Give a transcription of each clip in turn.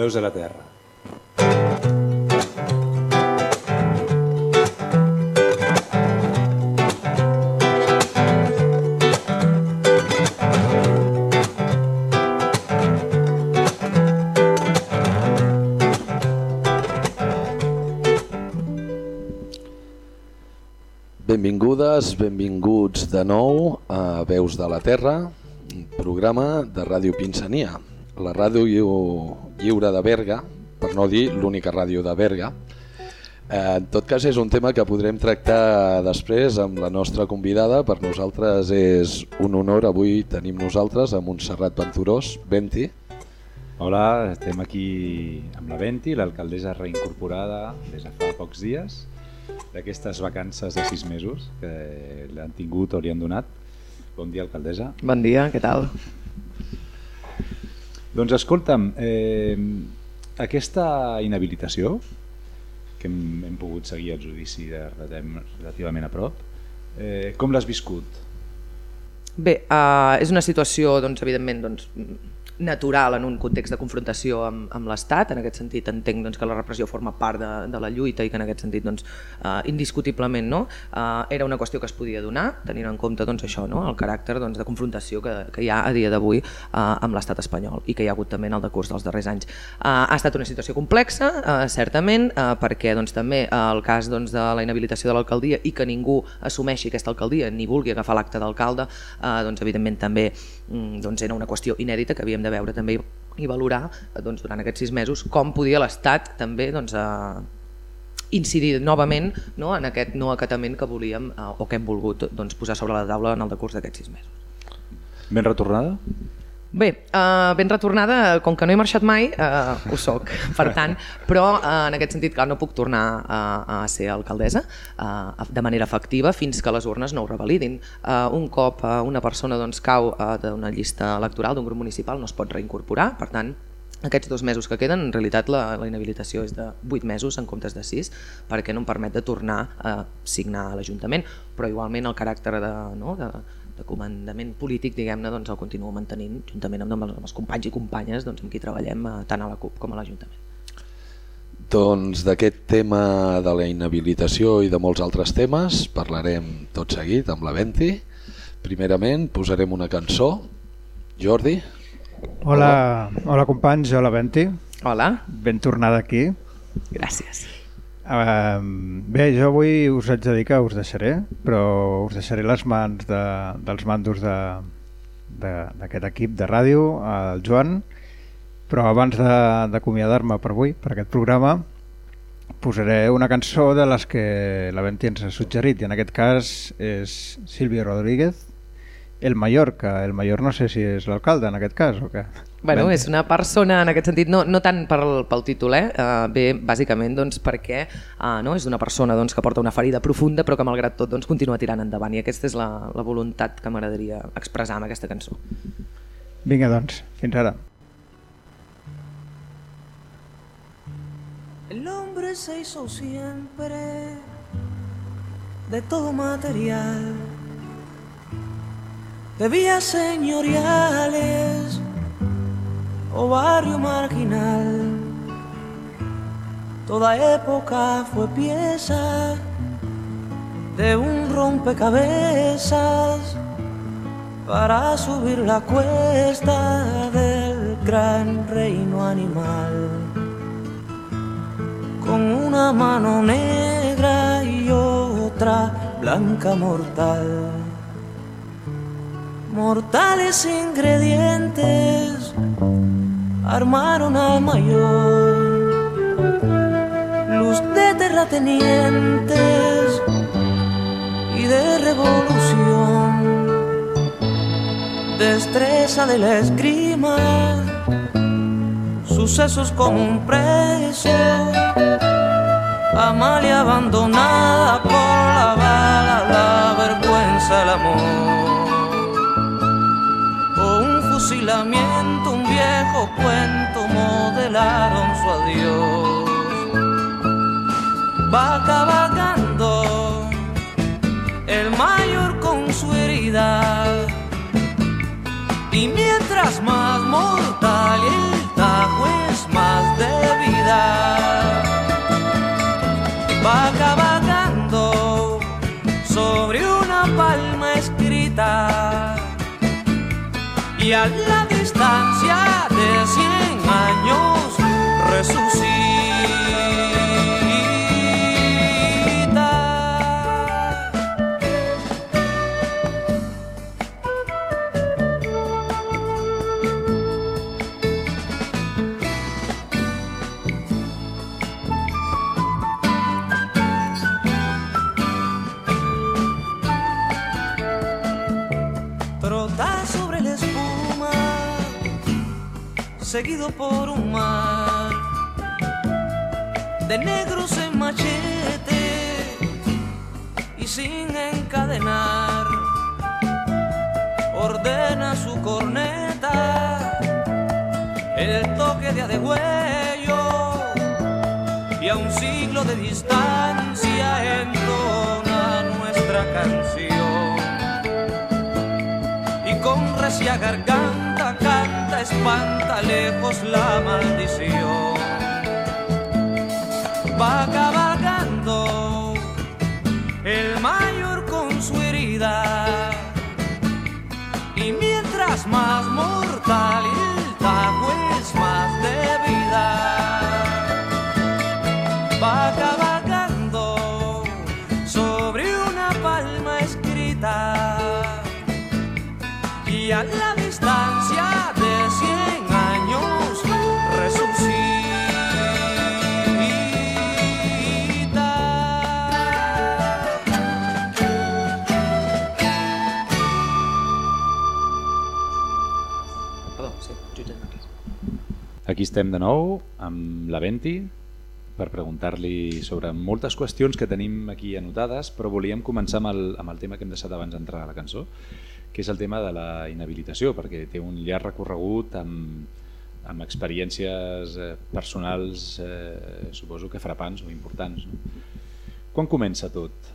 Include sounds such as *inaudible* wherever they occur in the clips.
Veus de la Terra. Benvingudes, benvinguts de nou a Veus de la Terra, programa de Ràdio Pinsania, la ràdio lliure de Berga, per no dir l'única ràdio de Berga. Eh, en tot cas és un tema que podrem tractar després amb la nostra convidada. Per nosaltres és un honor avui tenim nosaltres a Montserrat Venturós, Venti. Hola, estem aquí amb la Venti, l'alcaldessa reincorporada des de fa pocs dies d'aquestes vacances de sis mesos que l'han tingut o li han donat. Bon dia, alcaldessa. Bon dia, què tal? Doncs escolta'm, eh, aquesta inhabilitació, que hem, hem pogut seguir el judici de, relativament a prop, eh, com l'has viscut? Bé, uh, és una situació, doncs, evidentment, doncs, natural en un context de confrontació amb, amb l'Estat. En aquest sentit entenc doncs, que la repressió forma part de, de la lluita i que en aquest sentit doncs, uh, indiscutiblement no? uh, era una qüestió que es podia donar tenint en compte doncs, això, no? el caràcter doncs, de confrontació que, que hi ha a dia d'avui uh, amb l'Estat espanyol i que hi ha hagut també en el decurs dels darrers anys. Uh, ha estat una situació complexa, uh, certament, uh, perquè doncs, també uh, el cas doncs, de la inhabilitació de l'alcaldia i que ningú assumeixi aquesta alcaldia ni vulgui agafar l'acte d'alcalde, uh, doncs, evidentment també mm, doncs, era una qüestió inèdita que havíem de veure també i valorar doncs, durant aquests sis mesos com podia l'Estat també doncs, a incidir novament no, en aquest no acatament que volíem eh, o que hem volgut doncs, posar sobre la taula en el decurs d'aquests sis mesos. Ben retornada? Bé, uh, ben retornada, com que no he marxat mai, uh, ho soc, per tant, però uh, en aquest sentit, clar, no puc tornar a, a ser alcaldessa uh, de manera efectiva fins que les urnes no ho revalidin. Uh, un cop uh, una persona doncs, cau uh, d'una llista electoral d'un grup municipal no es pot reincorporar, per tant, aquests dos mesos que queden, en realitat la, la inhabilitació és de 8 mesos en comptes de 6 perquè no em permet de tornar a signar a l'Ajuntament, però igualment el caràcter de, no, de, de comandament polític diguem-ne doncs el continuo mantenint juntament amb, amb els companys i companyes doncs, amb qui treballem eh, tant a la CUP com a l'Ajuntament. Doncs d'aquest tema de la inhabilitació i de molts altres temes parlarem tot seguit amb la Venti. Primerament posarem una cançó. Jordi. Hola, hola companys, hola Venti. Hola. Ben tornada aquí. Gràcies. Bé, jo avui us haig de dir que us deixaré, però us deixaré les mans de, dels mandos d'aquest de, equip de ràdio, el Joan, però abans d'acomiadar-me per avui, per aquest programa, posaré una cançó de les que la Venti ens ha suggerit, i en aquest cas és Sílvia Rodríguez, El que el Mayor no sé si és l'alcalde en aquest cas o què. Bueno, és una persona en aquest sentit, no, no tant pel, pel títol, eh? Uh, bé, bàsicament doncs, perquè uh, no? és una persona doncs, que porta una ferida profunda però que malgrat tot doncs, continua tirant endavant i aquesta és la, la voluntat que m'agradaria expressar amb aquesta cançó. Vinga doncs, fins ara. El hombre se hizo siempre de todo material de vías señoriales o barrio marginal. Toda época fue pieza de un rompecabezas para subir la cuesta del gran reino animal. Con una mano negra y otra blanca mortal mortales ingredientes armaron al mayor. Luz de terratenientes y de revolución. Destreza de la esgrima, sucesos como un preso. Amalia abandonada por la bala, la vergüenza, el amor fusilamiento, un viejo cuento modelaron su adiós. Va cabalgando el mayor con su herida y mientras más mortal el tajo es más de vida. Va cabalgando sobre una palma escrita y a la distancia de cien años resucita. Seguido por un mar de negros en machete y sin encadenar. Ordena su corneta, el toque de adegüello y a un siglo de distancia entona nuestra canción y con recia garganta espanta lejos la maldición. Aquí estem de nou amb la Venti per preguntar-li sobre moltes qüestions que tenim aquí anotades, però volíem començar amb el, amb el tema que hem deixat abans d'entrar a la cançó, que és el tema de la inhabilitació, perquè té un llarg recorregut amb, amb experiències eh, personals, eh, suposo que frapants o importants. No? Quan comença tot?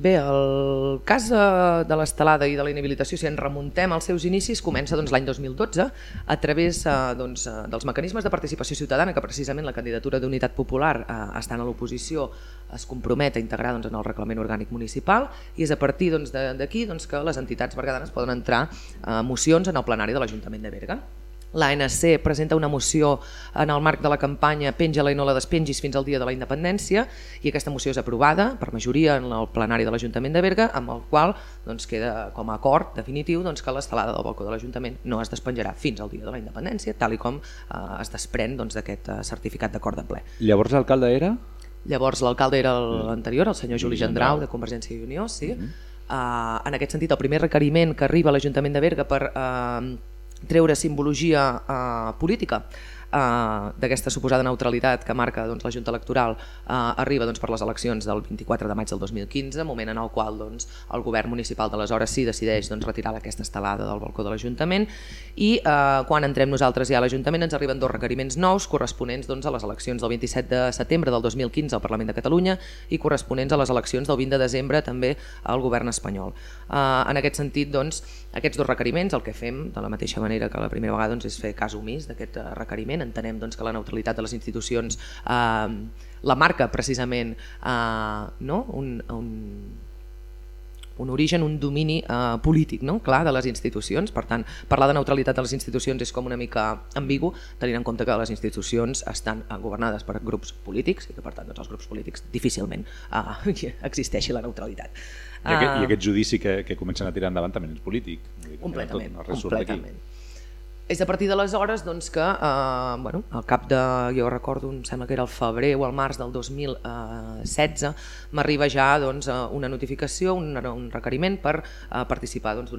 Bé, el cas de, l'estelada i de la inhabilitació, si ens remuntem als seus inicis, comença doncs, l'any 2012 a través eh, doncs, eh, dels mecanismes de participació ciutadana que precisament la candidatura d'Unitat Popular eh, estant a l'oposició es compromet a integrar doncs, en el reglament orgànic municipal i és a partir doncs, d'aquí doncs, que les entitats berguedanes poden entrar eh, mocions en el plenari de l'Ajuntament de Berga. L'ANC presenta una moció en el marc de la campanya Penja-la i no la despengis fins al dia de la independència i aquesta moció és aprovada per majoria en el plenari de l'Ajuntament de Berga amb el qual doncs, queda com a acord definitiu doncs, que l'estelada del balcó de l'Ajuntament no es despenjarà fins al dia de la independència tal i com eh, es desprèn doncs, d'aquest eh, certificat d'acord de ple. Llavors l'alcalde era? Llavors l'alcalde era l'anterior, el senyor Juli Gendrau, de Convergència i Unió, sí. Uh en aquest sentit, el primer requeriment que arriba a l'Ajuntament de Berga per uh, treure simbologia uh, política uh, d'aquesta suposada neutralitat que marca doncs, la Junta Electoral uh, arriba doncs, per les eleccions del 24 de maig del 2015, moment en el qual doncs, el govern municipal d'aleshores sí decideix doncs, retirar aquesta estelada del balcó de l'Ajuntament i uh, quan entrem nosaltres ja a l'Ajuntament ens arriben dos requeriments nous corresponents doncs, a les eleccions del 27 de setembre del 2015 al Parlament de Catalunya i corresponents a les eleccions del 20 de desembre també al govern espanyol. Uh, en aquest sentit, doncs, aquests dos requeriments, el que fem de la mateixa manera que la primera vegada doncs, és fer cas omís d'aquest eh, requeriment. Entenem doncs, que la neutralitat de les institucions eh, la marca precisament eh, no? un, un, un origen, un domini eh, polític no? clar de les institucions. Per tant, parlar de neutralitat de les institucions és com una mica ambigu, tenint en compte que les institucions estan eh, governades per grups polítics i que per tant doncs, els grups polítics difícilment eh, *laughs* existeixi la neutralitat. I aquest, Ah, I aquest judici que, que comencen a tirar endavant també és polític. Completament, d'aquí. completament. És a partir d'aleshores doncs, que, eh, bueno, al cap de, jo recordo, em sembla que era el febrer o el març del 2016, m'arriba ja doncs, eh, una notificació, un, un requeriment per eh, participar doncs,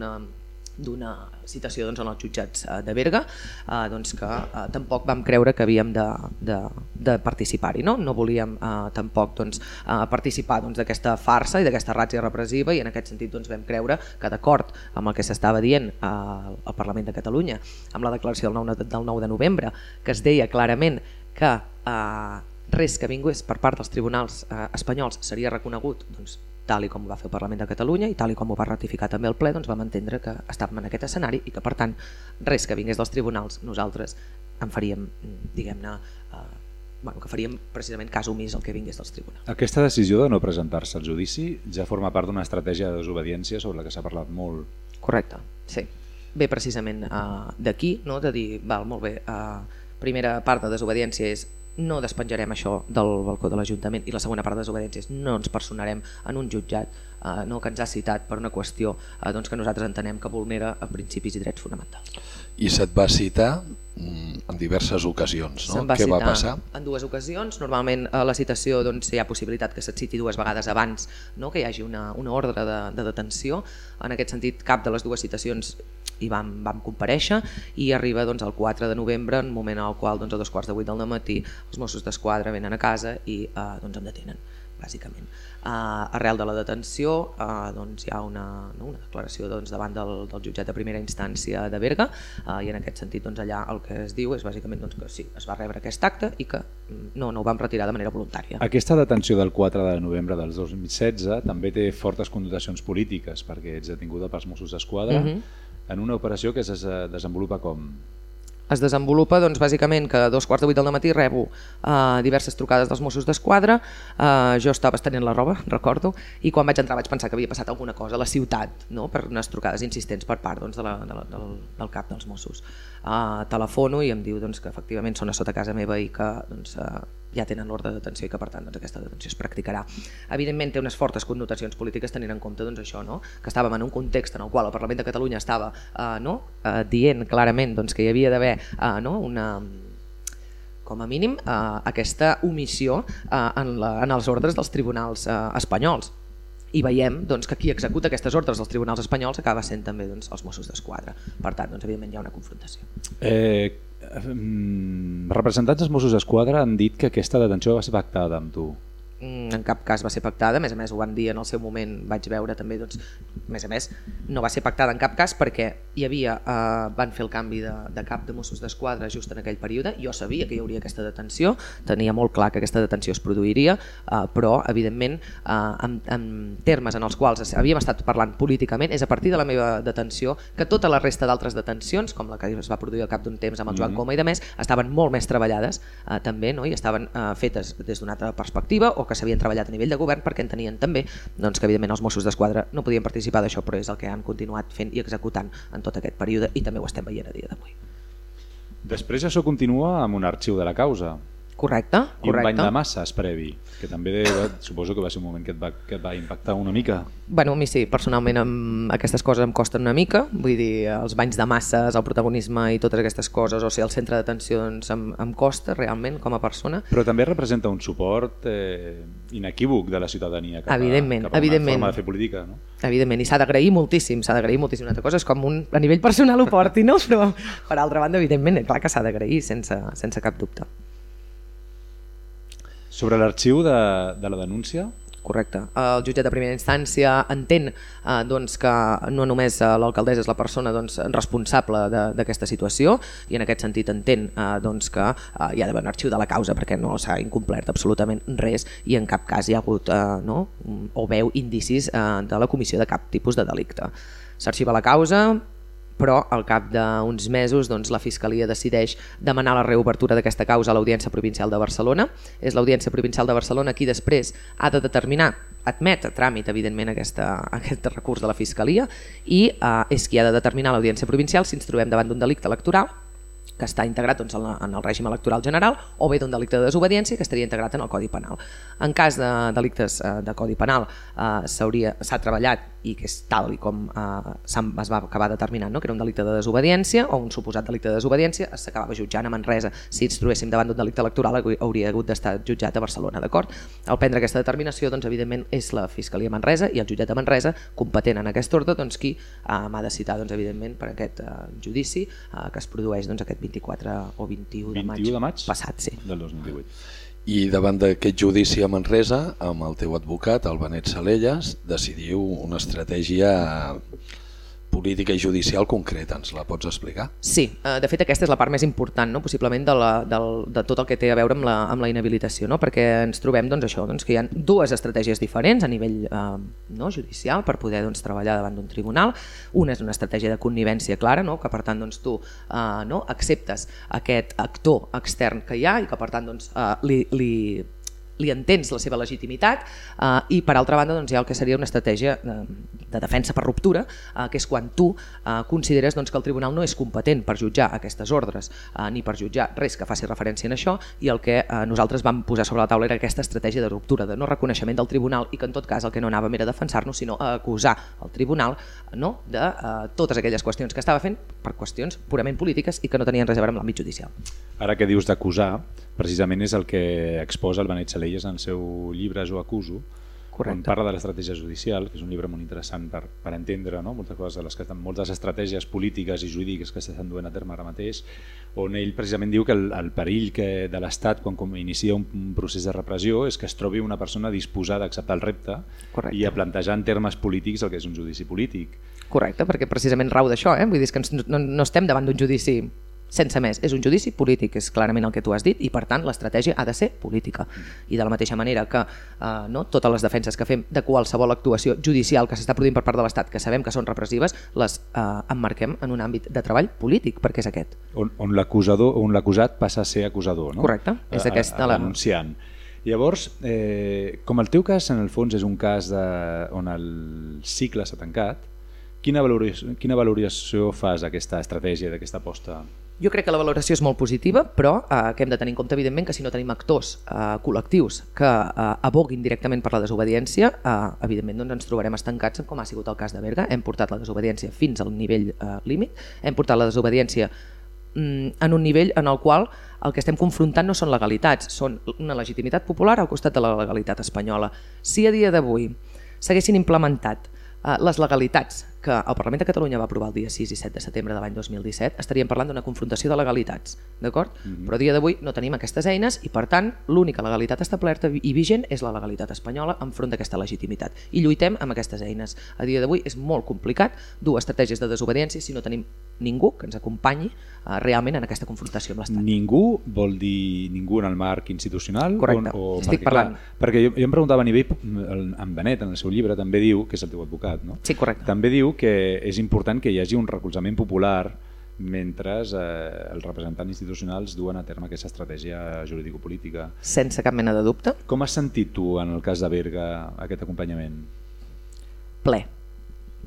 d'una citació doncs, en els jutjats eh, de Berga eh, doncs, que eh, tampoc vam creure que havíem de, de, de participar-hi no? no volíem eh, tampoc doncs, eh, participar doncs, d'aquesta farsa i d'aquesta ràtzia repressiva i en aquest sentit doncs, vam creure que d'acord amb el que s'estava dient eh, al Parlament de Catalunya amb la declaració del 9, del 9 de novembre que es deia clarament que eh, res que vingués per part dels tribunals eh, espanyols seria reconegut doncs, tal i com ho va fer el Parlament de Catalunya i tal i com ho va ratificar també el ple, doncs vam entendre que estàvem en aquest escenari i que per tant res que vingués dels tribunals nosaltres en faríem, diguem-ne, eh, bueno, que faríem precisament cas omís el que vingués dels tribunals. Aquesta decisió de no presentar-se al judici ja forma part d'una estratègia de desobediència sobre la que s'ha parlat molt. Correcte, sí. ve precisament uh, d'aquí, no? de dir, val, molt bé, uh, primera part de desobediència és no despenjarem això del balcó de l'Ajuntament i la segona part de desobediència és no ens personarem en un jutjat eh, no, que ens ha citat per una qüestió eh, doncs que nosaltres entenem que vulnera a principis i drets fonamentals. I se't va citar mm, en diverses ocasions, no? Va Què va passar? En dues ocasions, normalment a la citació doncs, hi ha possibilitat que se't citi dues vegades abans no? que hi hagi una, una ordre de, de detenció. En aquest sentit, cap de les dues citacions hi vam, vam compareixer i arriba doncs, el 4 de novembre, en moment en el qual doncs, a dos quarts de vuit del matí els Mossos d'Esquadra venen a casa i eh, doncs, em detenen, bàsicament. Uh, arrel de la detenció uh, doncs, hi ha una, no, una declaració doncs, davant del, del jutjat de primera instància de Berga uh, i en aquest sentit doncs, allà el que es diu és bàsicament doncs, que sí, es va rebre aquest acte i que mm, no, no ho vam retirar de manera voluntària. Aquesta detenció del 4 de novembre del 2016 també té fortes connotacions polítiques perquè ets detinguda pels Mossos d'Esquadra Mhm. En una operació que es des- desenvolupa com? es desenvolupa doncs, bàsicament que a dos quarts de vuit del matí rebo uh, diverses trucades dels Mossos d'Esquadra, uh, jo estava estenent la roba, recordo, i quan vaig entrar vaig pensar que havia passat alguna cosa a la ciutat, no? per unes trucades insistents per part doncs, de la, de la, del, del cap dels Mossos. Uh, telefono i em diu doncs, que efectivament són a sota casa meva i que doncs, uh, ja tenen l'ordre de detenció i que per tant doncs, aquesta detenció es practicarà. Evidentment té unes fortes connotacions polítiques tenint en compte doncs, això, no? que estàvem en un context en el qual el Parlament de Catalunya estava uh, no? uh, dient clarament doncs, que hi havia d'haver uh, no? una com a mínim uh, aquesta omissió uh, en, la, en els ordres dels tribunals uh, espanyols i veiem doncs, que qui executa aquestes ordres dels tribunals espanyols acaba sent també doncs, els Mossos d'Esquadra. Per tant, doncs, evidentment hi ha una confrontació. Eh, representants dels Mossos d'Esquadra han dit que aquesta detenció va ser pactada amb tu. Mm, en cap cas va ser pactada, a més a més ho van dir en el seu moment, vaig veure també, doncs, a més a més, no va ser pactada en cap cas perquè hi havia, eh, van fer el canvi de, de cap de Mossos d'Esquadra just en aquell període, jo sabia que hi hauria aquesta detenció, tenia molt clar que aquesta detenció es produiria, eh, però evidentment eh, en, en termes en els quals havíem estat parlant políticament, és a partir de la meva detenció que tota la resta d'altres detencions, com la que es va produir al cap d'un temps amb el Joan Coma i de més, estaven molt més treballades eh, també no? i estaven eh, fetes des d'una altra perspectiva o que s'havien treballat a nivell de govern perquè entenien també doncs, que evidentment els Mossos d'Esquadra no podien participar d'això però és el que han continuat fent i executant en tot aquest període i també ho estem veient a dia d'avui. Després això continua amb un arxiu de la causa Correcte? i un bany correcte. de masses previ, que també va, suposo que va ser un moment que et va, que et va impactar una mica. Bueno, a mi sí, personalment amb aquestes coses em costen una mica, vull dir, els banys de masses, el protagonisme i totes aquestes coses, o ser el centre d'atenció doncs, em, em costa realment com a persona. Però també representa un suport eh, inequívoc de la ciutadania cap a, Evidentment, cap a una evidentment. forma de fer política. No? Evidentment, i s'ha d'agrair moltíssim, s'ha d'agrair moltíssim. Una altra cosa és com un, a nivell personal ho porti, no? però per altra banda, evidentment, clar que s'ha d'agrair sense, sense cap dubte. Sobre l'arxiu de, de la denúncia, Correcte. El jutjat de primera instància entén eh, doncs, que no només eh, l'alcaldessa és la persona doncs, responsable d'aquesta situació i en aquest sentit entén eh, doncs, que eh, hi ha d'haver un arxiu de la causa perquè no s'ha incomplert absolutament res i en cap cas hi ha hagut eh, no, o veu indicis eh, de la comissió de cap tipus de delicte. S'arxiva la causa, però al cap d'uns mesos doncs, la Fiscalia decideix demanar la reobertura d'aquesta causa a l'Audiència Provincial de Barcelona. És l'Audiència Provincial de Barcelona qui després ha de determinar, admet a tràmit evidentment aquesta, aquest recurs de la Fiscalia i eh, és qui ha de determinar l'Audiència Provincial si ens trobem davant d'un delicte electoral que està integrat doncs, en, el règim electoral general o bé d'un delicte de desobediència que estaria integrat en el Codi Penal. En cas de delictes eh, de Codi Penal eh, s'ha treballat i que és tal i com eh, es va acabar determinant no? que era un delicte de desobediència o un suposat delicte de desobediència, s'acabava jutjant a Manresa. Si ens trobéssim davant d'un delicte electoral hau- hauria hagut d'estar jutjat a Barcelona, d'acord? Al prendre aquesta determinació, doncs, evidentment, és la Fiscalia Manresa i el jutjat de Manresa, competent en aquest ordre, doncs, qui eh, m'ha de citar, doncs, evidentment, per aquest eh, judici eh, que es produeix doncs, aquest 24 o 21 de maig, 21 de maig passat. Sí. del 2018. I davant d'aquest judici a Manresa, amb el teu advocat, el Benet Salelles, decidiu una estratègia política i judicial concreta. Ens la pots explicar? Sí, eh, de fet aquesta és la part més important, no? possiblement de, la, del, de tot el que té a veure amb la, amb la inhabilitació, no? perquè ens trobem doncs, això, doncs, que hi ha dues estratègies diferents a nivell eh, no? judicial per poder doncs, treballar davant d'un tribunal. Una és una estratègia de connivència clara, no? que per tant doncs, tu eh, no? acceptes aquest actor extern que hi ha i que per tant doncs, eh, li, li li entens la seva legitimitat eh, i per altra banda doncs, hi ha el que seria una estratègia de, de defensa per ruptura, eh, que és quan tu eh, consideres doncs, que el tribunal no és competent per jutjar aquestes ordres eh, ni per jutjar res que faci referència a això i el que eh, nosaltres vam posar sobre la taula era aquesta estratègia de ruptura, de no reconeixement del tribunal i que en tot cas el que no anàvem era defensar-nos sinó a acusar el tribunal no, de eh, totes aquelles qüestions que estava fent per qüestions purament polítiques i que no tenien res a veure amb l'àmbit judicial. Ara que dius d'acusar, precisament és el que exposa el Benet Salelles en el seu llibre Jo acuso, Correcte. on parla de l'estratègia judicial, que és un llibre molt interessant per, per entendre no? moltes coses de les que estan, moltes estratègies polítiques i jurídiques que s'estan duent a terme ara mateix, on ell precisament diu que el, el perill que de l'Estat quan com inicia un, un procés de repressió és que es trobi una persona disposada a acceptar el repte Correcte. i a plantejar en termes polítics el que és un judici polític. Correcte, perquè precisament rau d'això, eh? vull dir que no, no estem davant d'un judici sense més, és un judici polític, és clarament el que tu has dit, i per tant l'estratègia ha de ser política. I de la mateixa manera que eh, no, totes les defenses que fem de qualsevol actuació judicial que s'està produint per part de l'Estat, que sabem que són repressives, les eh, emmarquem en un àmbit de treball polític, perquè és aquest. on, on l'acusat passa a ser acusador, no? Correcte, és A- aquesta a- la- Denunciant. Llavors, eh, com el teu cas en el fons és un cas de, on el cicle s'ha tancat, quina valoració, quina valoració fas d'aquesta estratègia, d'aquesta aposta? Jo crec que la valoració és molt positiva, però eh, que hem de tenir en compte, evidentment, que si no tenim actors eh, col·lectius que eh, aboguin directament per la desobediència, eh, evidentment doncs, ens trobarem estancats, com ha sigut el cas de Berga. Hem portat la desobediència fins al nivell eh, límit, hem portat la desobediència mm, en un nivell en el qual el que estem confrontant no són legalitats, són una legitimitat popular al costat de la legalitat espanyola. Si a dia d'avui s'haguessin implementat eh, les legalitats que el Parlament de Catalunya va aprovar el dia 6 i 7 de setembre de l'any 2017, estaríem parlant d'una confrontació de legalitats, d'acord? Mm -hmm. Però a dia d'avui no tenim aquestes eines i, per tant, l'única legalitat establerta i vigent és la legalitat espanyola enfront d'aquesta legitimitat. I lluitem amb aquestes eines. A dia d'avui és molt complicat dur estratègies de desobediència si no tenim ningú que ens acompanyi eh, realment en aquesta confrontació amb l'Estat. Ningú vol dir ningú en el marc institucional? Correcte, O, o, estic perquè, parlant. Clar, perquè jo, jo em preguntava a nivell, el- en Benet, en el seu llibre, també diu, que és el teu advocat, no? Sí, correcte. També diu que és important que hi hagi un recolzament popular mentre eh, els representants institucionals duen a terme aquesta estratègia jurídico-política. Sense cap mena de dubte, Com has sentit tu, en el cas de Berga, aquest acompanyament? ple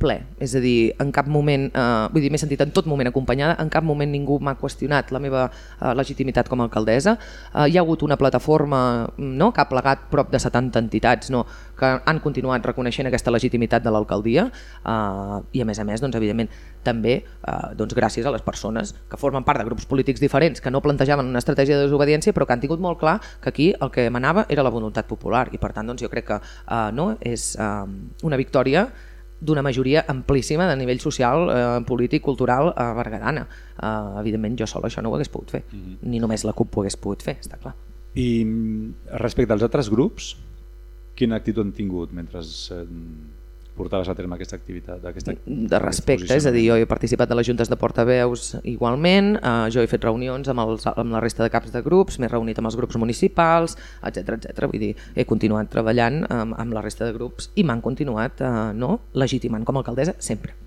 ple, és a dir, en cap moment eh, vull dir, m'he sentit en tot moment acompanyada en cap moment ningú m'ha qüestionat la meva eh, legitimitat com a alcaldessa. Eh, hi ha hagut una plataforma no, que ha plegat prop de 70 entitats no, que han continuat reconeixent aquesta legitimitat de l'alcaldia. Eh, i a més a més, doncs, evidentment també eh, doncs, gràcies a les persones que formen part de grups polítics diferents que no plantejaven una estratègia de desobediència però que han tingut molt clar que aquí el que manava era la voluntat popular. I per tant doncs, jo crec que eh, no, és eh, una victòria d'una majoria amplíssima de nivell social, eh, polític, cultural eh, berguedana. Eh, evidentment jo sol això no ho hagués pogut fer, ni només la CUP ho hagués pogut fer, està clar. I mm, respecte als altres grups, quina actitud han tingut mentre eh, portaves a terme aquesta activitat? Aquesta, de respecte, és a dir, jo he participat de les juntes de portaveus igualment, eh, jo he fet reunions amb, els, amb la resta de caps de grups, m'he reunit amb els grups municipals, etc etc. vull dir, he continuat treballant amb, amb la resta de grups i m'han continuat eh, no, legitimant com a alcaldessa sempre.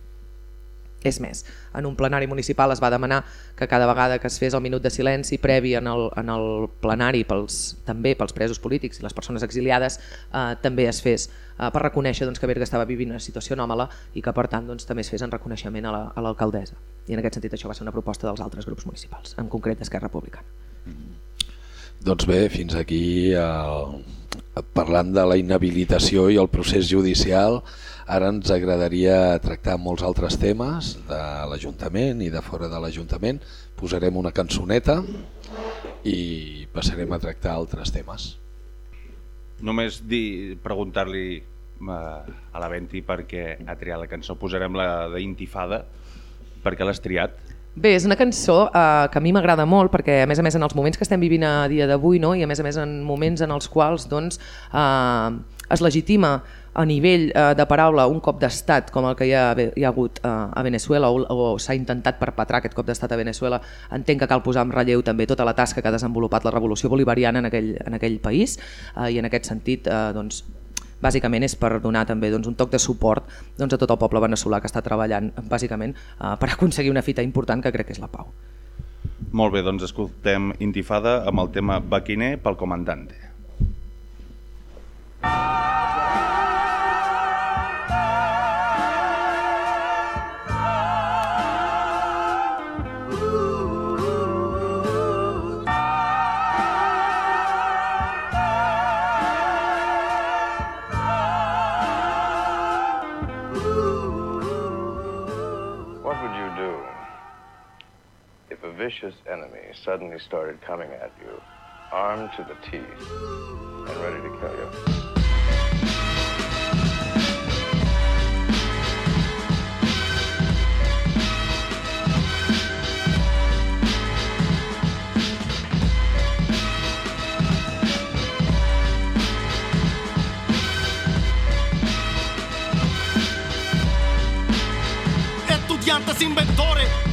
És més, en un plenari municipal es va demanar que cada vegada que es fes el minut de silenci previ en el, en el plenari pels, també pels presos polítics i les persones exiliades eh, també es fes eh, per reconèixer doncs, que Berga estava vivint una situació anòmala i que per tant doncs, també es fes en reconeixement a la- l'alcaldessa. I en aquest sentit això va ser una proposta dels altres grups municipals, en concret d'Esquerra Republicana. Doncs bé, fins aquí el... parlant de la inhabilitació i el procés judicial, ara ens agradaria tractar molts altres temes de l'Ajuntament i de fora de l'Ajuntament. Posarem una cançoneta i passarem a tractar altres temes. Només dir, preguntar-li eh, a la Venti perquè ha triat la cançó. Posarem la d'Intifada. Per què l'has triat? Bé, és una cançó eh, que a mi m'agrada molt perquè a més a més en els moments que estem vivint a dia d'avui no? i a més a més en moments en els quals doncs, eh, es legitima a nivell eh, de paraula un cop d'estat com el que hi ha, hi ha hagut eh, a Venezuela o, o s'ha intentat perpetrar aquest cop d'estat a Venezuela, entenc que cal posar en relleu també tota la tasca que ha desenvolupat la revolució bolivariana en aquell, en aquell país eh, i en aquest sentit eh, doncs, bàsicament és per donar també doncs, un toc de suport doncs, a tot el poble veneçolà que està treballant bàsicament eh, per aconseguir una fita important que crec que és la pau. Molt bé, doncs escoltem Intifada amb el tema Baquiner pel comandante. What vicious enemy suddenly started coming at you, armed to the teeth and ready to kill you? estudiantes, inventores,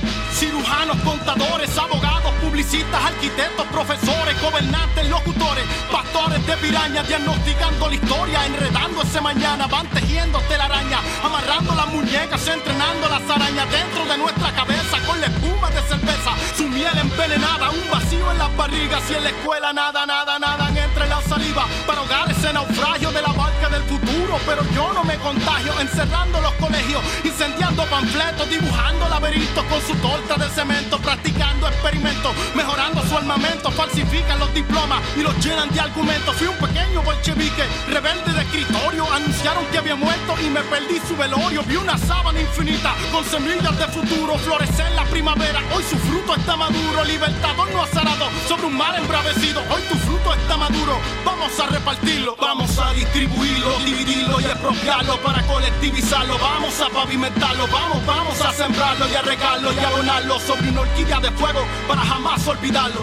cirujanos, contadores, abogados, publicistas, arquitectos, profesores, gobernantes, locutores, pastores de piraña, diagnosticando la historia, enredándose mañana, van tejiendo telaraña, amarrando las muñecas, entrenando las arañas dentro de nuestra cabeza con la espuma de cerveza, su miel envenenada, un vacío en las barrigas y en la escuela nada, nada, nada entre la saliva para ahogar ese naufragio de la barca del futuro, pero yo no me contagio, encerrando los colegios, incendiando panfletos, dibujando laberintos con su torta de cemento, practicando experimentos, mejorando su armamento, falsifican los diplomas y los llenan de argumentos. Fui un pequeño bolchevique, rebelde de escritorio, anunciaron que había muerto y me perdí su velorio. Vi una sábana infinita con semillas de futuro, florecer la primavera. Hoy su fruto está maduro, libertador no azarado sobre un mar embravecido. Hoy tu fruto está maduro, vamos a repartirlo, vamos a distribuirlo, dividirlo y expropiarlo para colectivizarlo. Vamos a pavimentarlo, vamos, vamos a sembrarlo y a regarlo y abonarlo sobre una orquídea de fuego para jamás olvidarlo.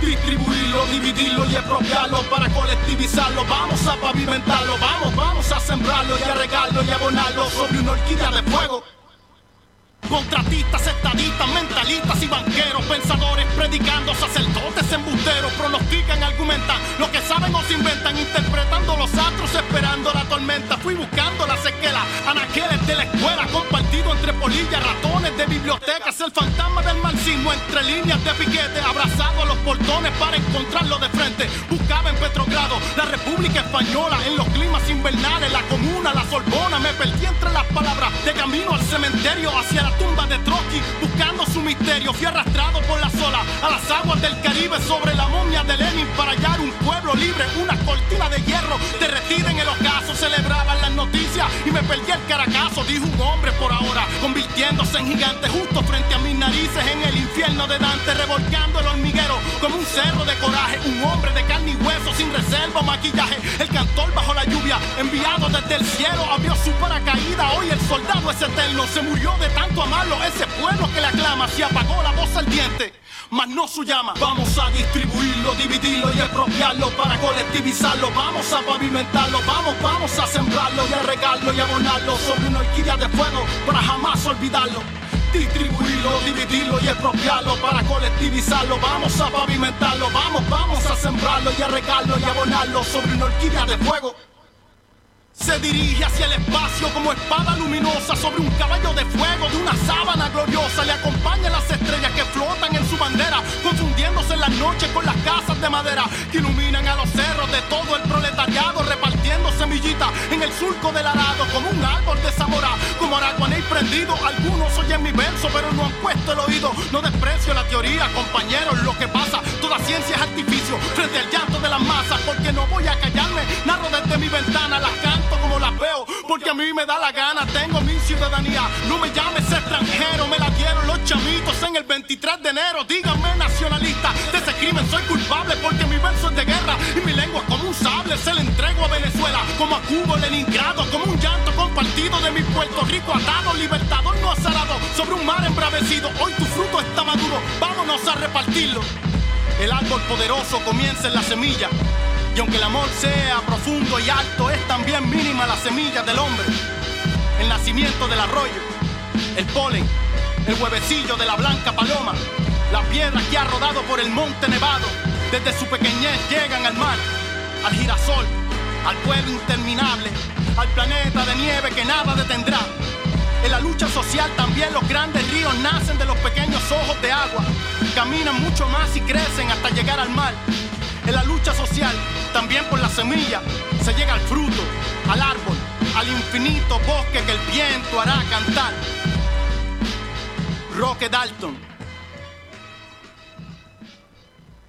Distribuirlo, dividirlo y expropiarlo para colectivizarlo. Vamos a pavimentarlo, vamos, vamos a sembrarlo y a regarlo y abonarlo sobre una orquídea de fuego. Contratistas, estadistas, mentalistas y banqueros, pensadores, predicando, sacerdotes, embusteros, pronostican, argumentan lo que saben o se inventan, interpretando los astros, esperando la tormenta. Fui buscando las esquelas, anaqueles de la escuela, compartido entre polillas, ratones de bibliotecas, el fantasma del marxismo entre líneas de piquete, abrazado a los portones para encontrarlo de frente. Buscaba en Petrogrado la República Española, en los climas invernales, la comuna, la Sorbona, me perdí entre las palabras, de camino al cementerio, hacia la tumba de Trotsky, buscando su misterio. Fui arrastrado por las olas a las aguas del Caribe sobre la momia de Lenin para hallar un pueblo libre, una cortina de hierro derretida en el ocaso. Celebraban las noticias y me perdí el caracazo, dijo un hombre por ahora, convirtiéndose en gigante justo frente a mis narices en el infierno de Dante, revolcando el hormiguero como un cerro de coraje. Un hombre de carne y hueso sin reserva maquillaje. El cantor bajo la lluvia, enviado desde el cielo, abrió su paracaídas. Hoy el soldado es eterno, se murió de tanto amarlo. Ese pueblo que le aclama, se apagó la voz al diente. Mas no su llama. Vamos a distribuirlo, dividirlo y expropiarlo para colectivizarlo. Vamos a pavimentarlo, vamos, vamos a sembrarlo y a regarlo y abonarlo sobre una orquídea de fuego para jamás olvidarlo. Distribuirlo, dividirlo y expropiarlo para colectivizarlo. Vamos a pavimentarlo, vamos, vamos a sembrarlo y a regarlo y abonarlo sobre una orquídea de fuego. Se dirige hacia el espacio como espada luminosa sobre un caballo de fuego de una sábana gloriosa. Le acompañan las estrellas que flotan en su bandera, confundiéndose en las noches con las casas de madera que iluminan a los cerros de todo el proletariado, repartiendo semillitas en el surco del arado como un árbol de Zamora, como araguaney prendido. Algunos oyen mi verso, pero no han puesto el oído. No desprecio la teoría, compañeros, lo que pasa. Toda ciencia es artificio frente al llanto de las masas, porque no voy a callarme. Narro desde mi ventana, las canto como las veo, porque a mí me da la gana, tengo mi ciudadanía. No me llames extranjero, me la dieron los chamitos en el 23 de enero. Díganme nacionalista, de ese crimen soy culpable, porque mi verso es de guerra y mi lengua como un sable. Se le entrego a Venezuela, como a Cuba, Leningrado, como un llanto compartido de mi Puerto Rico atado, libertador no azarado, sobre un mar embravecido. Hoy tu fruto está maduro, vámonos a repartirlo. El árbol poderoso comienza en la semilla. Y aunque el amor sea profundo y alto, es también mínima la semilla del hombre. El nacimiento del arroyo, el polen, el huevecillo de la blanca paloma, la piedra que ha rodado por el monte nevado, desde su pequeñez llegan al mar, al girasol, al pueblo interminable, al planeta de nieve que nada detendrá. En la lucha social también los grandes ríos nacen de los pequeños ojos de agua, caminan mucho más y crecen hasta llegar al mar. En la lucha social, también por la semilla, se llega al fruto, al árbol, al infinito bosque que el viento hará cantar. Roque Dalton.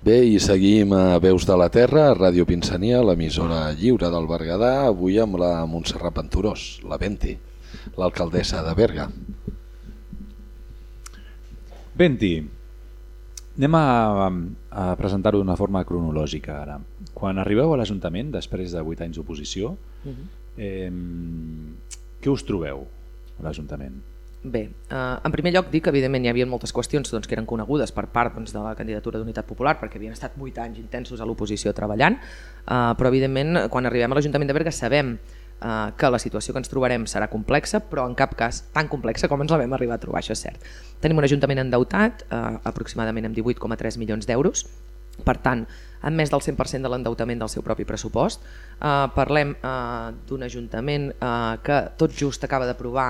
Bé, i seguim a Veus de la Terra, a Ràdio Pinsania, l'emissora lliure del Berguedà, avui amb la Montserrat Venturós, la Venti, l'alcaldessa de Berga. Venti, anem a, a presentar-ho d'una forma cronològica ara. Quan arribeu a l'Ajuntament, després de 8 anys d'oposició, eh, què us trobeu a l'Ajuntament? Bé, eh, en primer lloc dic que evidentment hi havia moltes qüestions doncs, que eren conegudes per part doncs, de la candidatura d'Unitat Popular perquè havien estat 8 anys intensos a l'oposició treballant, eh, però evidentment quan arribem a l'Ajuntament de Berga sabem eh, que la situació que ens trobarem serà complexa, però en cap cas tan complexa com ens la vam arribar a trobar, això és cert. Tenim un Ajuntament endeutat, eh, aproximadament amb 18,3 milions d'euros, per tant, amb més del 100% de l'endeutament del seu propi pressupost. Eh, parlem eh, d'un Ajuntament eh, que tot just acaba d'aprovar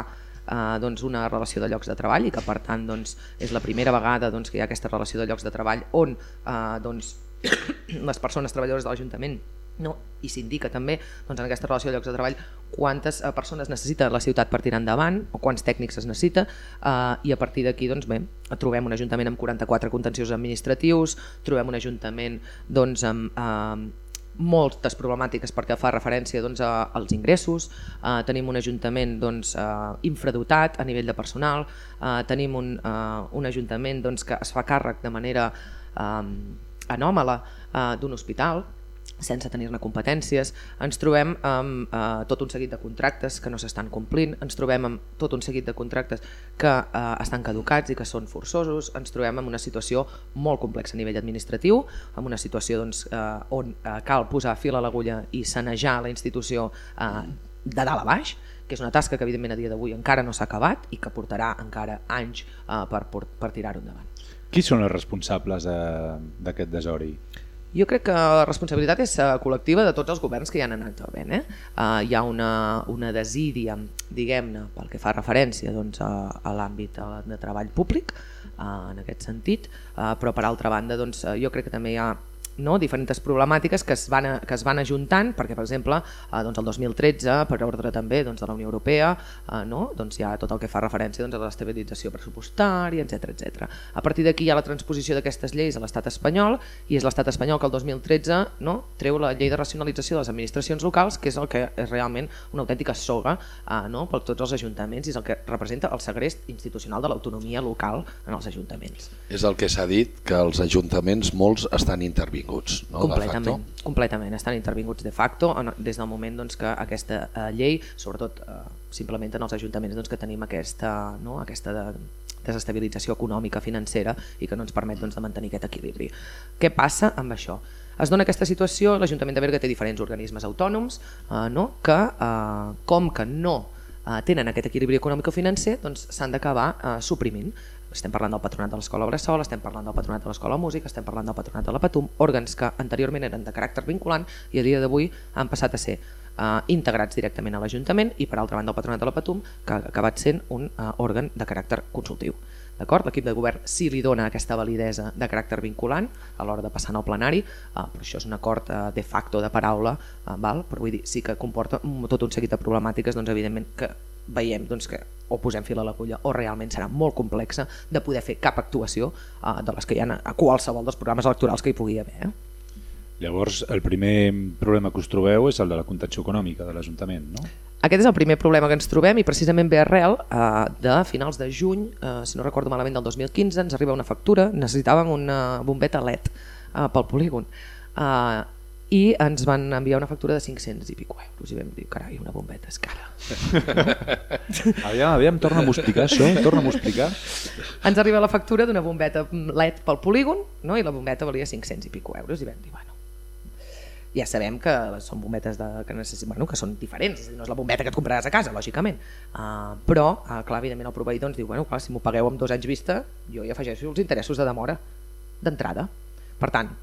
eh, doncs una relació de llocs de treball i que per tant doncs, és la primera vegada doncs, que hi ha aquesta relació de llocs de treball on eh, doncs, *coughs* les persones treballadores de l'Ajuntament no? i s'indica també doncs, en aquesta relació de llocs de treball quantes eh, persones necessita la ciutat per tirar endavant o quants tècnics es necessita eh, i a partir d'aquí doncs, bé, trobem un ajuntament amb 44 contenciosos administratius, trobem un ajuntament doncs, amb eh, moltes problemàtiques perquè fa referència doncs, a, als ingressos, eh, tenim un ajuntament doncs, eh, infradotat a nivell de personal, eh, tenim un, eh, un ajuntament doncs, que es fa càrrec de manera eh, anòmala eh, d'un hospital, sense tenir-ne competències, ens trobem amb eh, tot un seguit de contractes que no s'estan complint, ens trobem amb tot un seguit de contractes que eh, estan caducats i que són forçosos, ens trobem en una situació molt complexa a nivell administratiu, en una situació doncs, eh, on eh, cal posar fil a l'agulla i sanejar la institució eh, de dalt a baix, que és una tasca que evidentment a dia d'avui encara no s'ha acabat i que portarà encara anys eh, per, per, tirar-ho endavant. Qui són els responsables d'aquest desori? Jo crec que la responsabilitat és uh, col·lectiva de tots els governs que hi han anat ben. Eh? Uh, hi ha una, una desídia, diguem-ne, pel que fa referència doncs, a, a l'àmbit de, de treball públic, uh, en aquest sentit, uh, però per altra banda doncs, jo crec que també hi ha no? diferents problemàtiques que es van, a, que es van ajuntant perquè per exemple eh, doncs el 2013 per ordre també doncs, de la Unió Europea eh, no? doncs hi ha tot el que fa referència doncs, a l'estabilització pressupostària etc etc. A partir d'aquí hi ha la transposició d'aquestes lleis a l'estat espanyol i és l'estat espanyol que el 2013 no? treu la llei de racionalització de les administracions locals que és el que és realment una autèntica soga eh, no? per tots els ajuntaments i és el que representa el segrest institucional de l'autonomia local en els ajuntaments. És el que s'ha dit, que els ajuntaments molts estan intervinguts. No, completament, completament, estan intervinguts de facto en, des del moment doncs, que aquesta eh, llei, sobretot eh, simplement en els ajuntaments doncs, que tenim aquesta, no, aquesta de, desestabilització econòmica financera i que no ens permet doncs, de mantenir aquest equilibri. Què passa amb això? Es dona aquesta situació, l'Ajuntament de Berga té diferents organismes autònoms eh, no? que, eh, com que no eh, tenen aquest equilibri econòmic-financer, doncs s'han d'acabar eh, suprimint. Estem parlant del patronat de l'escola Bressol, estem parlant del patronat de l'escola Música, estem parlant del patronat de la Patum, òrgans que anteriorment eren de caràcter vinculant i a dia d'avui han passat a ser eh, integrats directament a l'Ajuntament i per altra banda el patronat de la Patum que ha acabat sent un eh, òrgan de caràcter consultiu. D'acord? L'equip de govern sí li dona aquesta validesa de caràcter vinculant a l'hora de passar al plenari, eh, però això és un acord eh, de facto de paraula, eh, val? però vull dir, sí que comporta tot un seguit de problemàtiques doncs, evidentment que veiem doncs, que o posem fil a l'agulla o realment serà molt complexa de poder fer cap actuació eh, de les que hi ha a qualsevol dels programes electorals que hi pugui haver. Eh? Llavors, el primer problema que us trobeu és el de la contenció econòmica de l'Ajuntament, no? Aquest és el primer problema que ens trobem i precisament ve arrel eh, de finals de juny, eh, si no recordo malament del 2015, ens arriba una factura, necessitàvem una bombeta LED eh, pel polígon. Eh, i ens van enviar una factura de 500 i pico euros i vam dir, carai, una bombeta és cara. *laughs* aviam, aviam, torna-m'ho a explicar això, torna-m'ho a explicar. Ens arriba la factura d'una bombeta LED pel polígon no? i la bombeta valia 500 i pico euros i vam dir, bueno, ja sabem que són bombetes de, que, necessit, bueno, que són diferents, no és la bombeta que et compraràs a casa, lògicament. Uh, però, uh, clar, evidentment el proveïdor ens diu, bueno, clar, si m'ho pagueu amb dos anys vista, jo hi afegeixo els interessos de demora d'entrada. Per tant,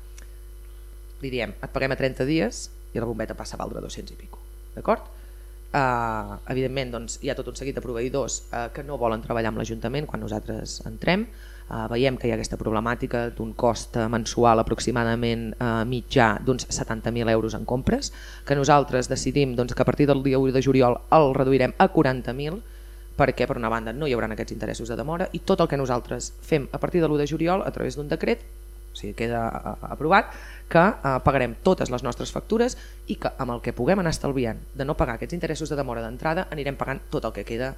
li diem, et paguem a 30 dies i la bombeta passa a valdre 200 i pico. D'acord? eh, evidentment doncs, hi ha tot un seguit de proveïdors eh, que no volen treballar amb l'Ajuntament quan nosaltres entrem, eh, veiem que hi ha aquesta problemàtica d'un cost mensual aproximadament eh, mitjà d'uns 70.000 euros en compres, que nosaltres decidim doncs, que a partir del dia 1 de juliol el reduirem a 40.000 perquè per una banda no hi haurà aquests interessos de demora i tot el que nosaltres fem a partir de l'1 de juliol a través d'un decret o sigui, queda aprovat, que eh, pagarem totes les nostres factures i que amb el que puguem anar estalviant de no pagar aquests interessos de demora d'entrada anirem pagant tot el que queda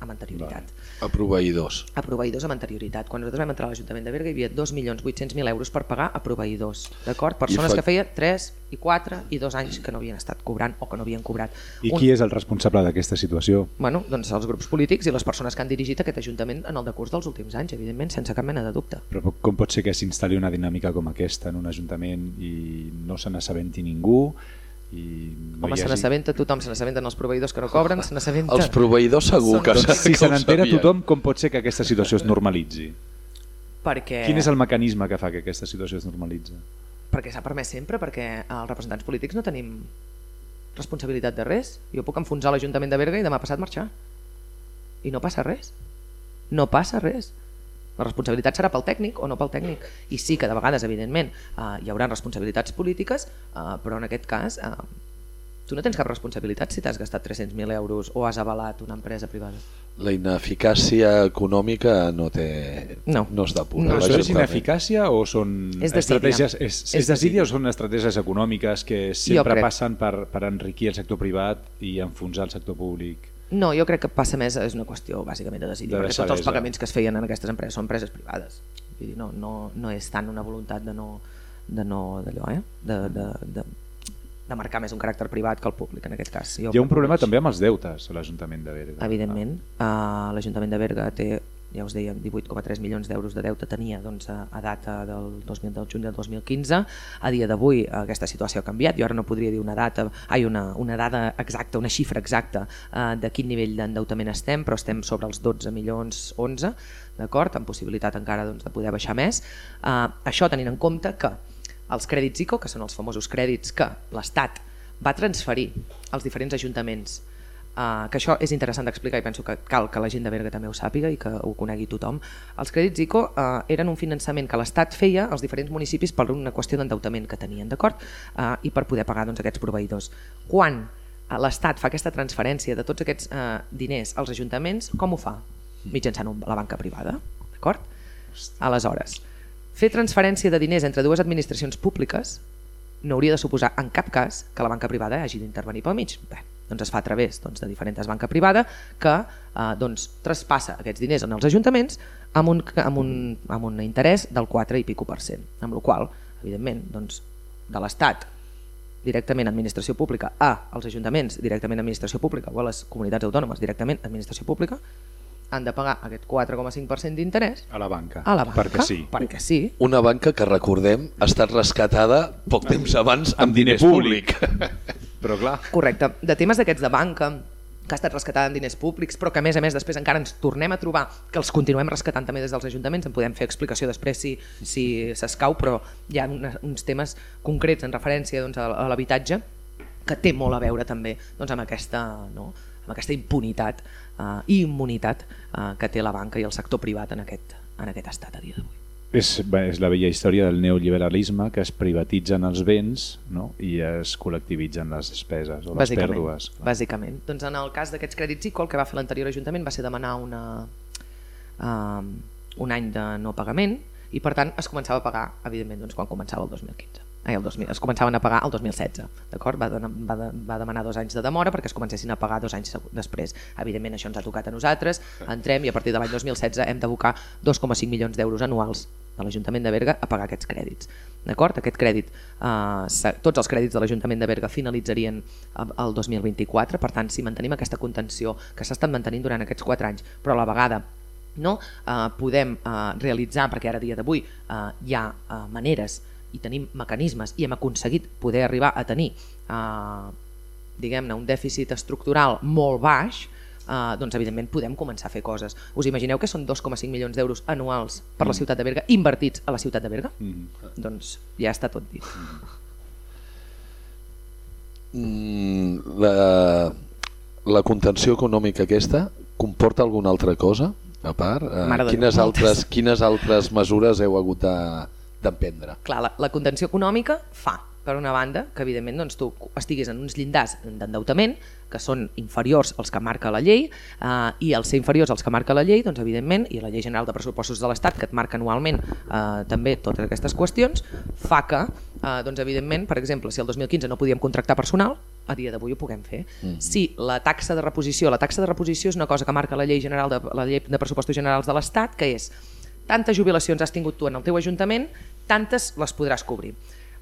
amb anterioritat. A proveïdors. A proveïdors amb anterioritat. Quan nosaltres vam entrar a l'Ajuntament de Berga hi havia 2.800.000 euros per pagar a proveïdors. D'acord? Persones fa- que feia 3 i 4 i 2 anys que no havien estat cobrant o que no havien cobrat. I qui és el responsable d'aquesta situació? Bueno, doncs els grups polítics i les persones que han dirigit aquest Ajuntament en el decurs dels últims anys, evidentment, sense cap mena de dubte. Però com pot ser que s'instal·li una dinàmica com aquesta en un ajuntament i no se n'assabenti ningú i no Home, se hagi... n'assabenta tothom, se n'assabenten els proveïdors que no cobren, se n'assabenta... Els proveïdors segur Són- que, Doncs Si se n'entera tothom, com pot ser que aquesta situació es normalitzi? Perquè, Quin és el mecanisme que fa que aquesta situació es normalitzi? perquè s'ha permès sempre, perquè els representants polítics no tenim responsabilitat de res. Jo puc enfonsar l'Ajuntament de Berga i demà passat marxar. I no passa res. No passa res. La responsabilitat serà pel tècnic o no pel tècnic. I sí que de vegades, evidentment, eh, hi haurà responsabilitats polítiques, eh, però en aquest cas eh, tu no tens cap responsabilitat si t'has gastat 300.000 euros o has avalat una empresa privada. La ineficàcia econòmica no té... No. no es depura. No, això és ineficàcia o són És estratègies... És, és, És desídia o són estratègies econòmiques que sempre passen per, per enriquir el sector privat i enfonsar el sector públic? No, jo crec que passa més, és una qüestió bàsicament de decidir, De perquè tots els pagaments que es feien en aquestes empreses són empreses privades. Vull dir, no, no, no és tant una voluntat de no de no d'allò, eh? de, de, de, de marcar més un caràcter privat que el públic en aquest cas. Jo Hi ha un problema veig- també amb els deutes a l'Ajuntament de Berga. Evidentment, uh, l'Ajuntament de Berga té, ja us deia, 18,3 milions d'euros de deute tenia doncs, a, data del, 2000, del juny del 2015. A dia d'avui eh, aquesta situació ha canviat. Jo ara no podria dir una data, ai, una, una dada exacta, una xifra exacta uh, de quin nivell d'endeutament estem, però estem sobre els 12 milions 11, d'acord? amb possibilitat encara doncs, de poder baixar més. Uh, això tenint en compte que els crèdits ICO, que són els famosos crèdits que l'Estat va transferir als diferents ajuntaments Uh, que això és interessant d'explicar i penso que cal que la gent de Berga també ho sàpiga i que ho conegui tothom. Els crèdits ICO uh, eren un finançament que l'Estat feia als diferents municipis per una qüestió d'endeutament que tenien, d'acord? Uh, I per poder pagar doncs, aquests proveïdors. Quan uh, l'Estat fa aquesta transferència de tots aquests uh, diners als ajuntaments, com ho fa? Mitjançant un, la banca privada, d'acord? Aleshores, fer transferència de diners entre dues administracions públiques no hauria de suposar en cap cas que la banca privada hagi d'intervenir pel mig. Bé, doncs es fa a través doncs, de diferents banca privada que eh, doncs, traspassa aquests diners en els ajuntaments amb un, amb un, amb un interès del 4 i pico per cent, amb la qual evidentment, doncs, de l'Estat directament administració pública a els ajuntaments directament administració pública o a les comunitats autònomes directament administració pública han de pagar aquest 4,5% d'interès A la banca. a la banca. Perquè sí. Perquè sí. Una banca que, recordem, ha estat rescatada poc temps abans amb, amb diner diner públic. *laughs* Però clar, Correcte. De temes d'aquests de banca, que ha estat rescatada amb diners públics, però que a més a més després encara ens tornem a trobar que els continuem rescatant també des dels ajuntaments, en podem fer explicació després si si s'escau, però hi ha uns temes concrets en referència doncs, a, l'habitatge que té molt a veure també doncs, amb, aquesta, no? amb aquesta impunitat uh, i immunitat uh, que té la banca i el sector privat en aquest, en aquest estat a dia d'avui. És, bé, és la vella història del neoliberalisme que es privatitzen els béns no? i es col·lectivitzen les despeses o les bàsicament, pèrdues. Bàsicament. Doncs en el cas d'aquests crèdits ICO, el que va fer l'anterior Ajuntament va ser demanar una, um, un any de no pagament i per tant es començava a pagar, evidentment, doncs, quan començava el 2015. Ai, el 2000, es començaven a pagar el 2016, d'acord? Va, de, va, de, va demanar dos anys de demora perquè es comencessin a pagar dos anys després. Evidentment això ens ha tocat a nosaltres, entrem i a partir de l'any 2016 hem d'abocar 2,5 milions d'euros anuals de l'Ajuntament de Berga a pagar aquests crèdits. D'acord? Aquest crèdit, eh, tots els crèdits de l'Ajuntament de Berga finalitzarien el el 2024, per tant, si mantenim aquesta contenció que s'ha estat mantenint durant aquests 4 anys, però a la vegada no eh, podem eh, realitzar, perquè ara dia d'avui eh, hi ha eh, maneres i tenim mecanismes i hem aconseguit poder arribar a tenir eh, diguem-ne un dèficit estructural molt baix, eh, doncs evidentment podem començar a fer coses. Us imagineu que són 2,5 milions d'euros anuals per la ciutat de Berga invertits a la ciutat de Berga? Mm. Doncs ja està tot dit. Mm, la, la contenció econòmica aquesta comporta alguna altra cosa? A part, eh, quines, altres, quines altres mesures heu hagut de- d'emprendre? Clar, la, la contenció econòmica fa, per una banda, que evidentment doncs, tu estiguis en uns llindars d'endeutament que són inferiors als que marca la llei eh, i al ser inferiors als que marca la llei, doncs evidentment, i la llei general de pressupostos de l'Estat que et marca anualment eh, també totes aquestes qüestions, fa que, eh, doncs evidentment, per exemple, si el 2015 no podíem contractar personal, a dia d'avui ho puguem fer. Mm. Si la taxa de reposició, la taxa de reposició és una cosa que marca la llei general de, la llei de pressupostos generals de l'Estat, que és tantes jubilacions has tingut tu en el teu ajuntament, tantes les podràs cobrir.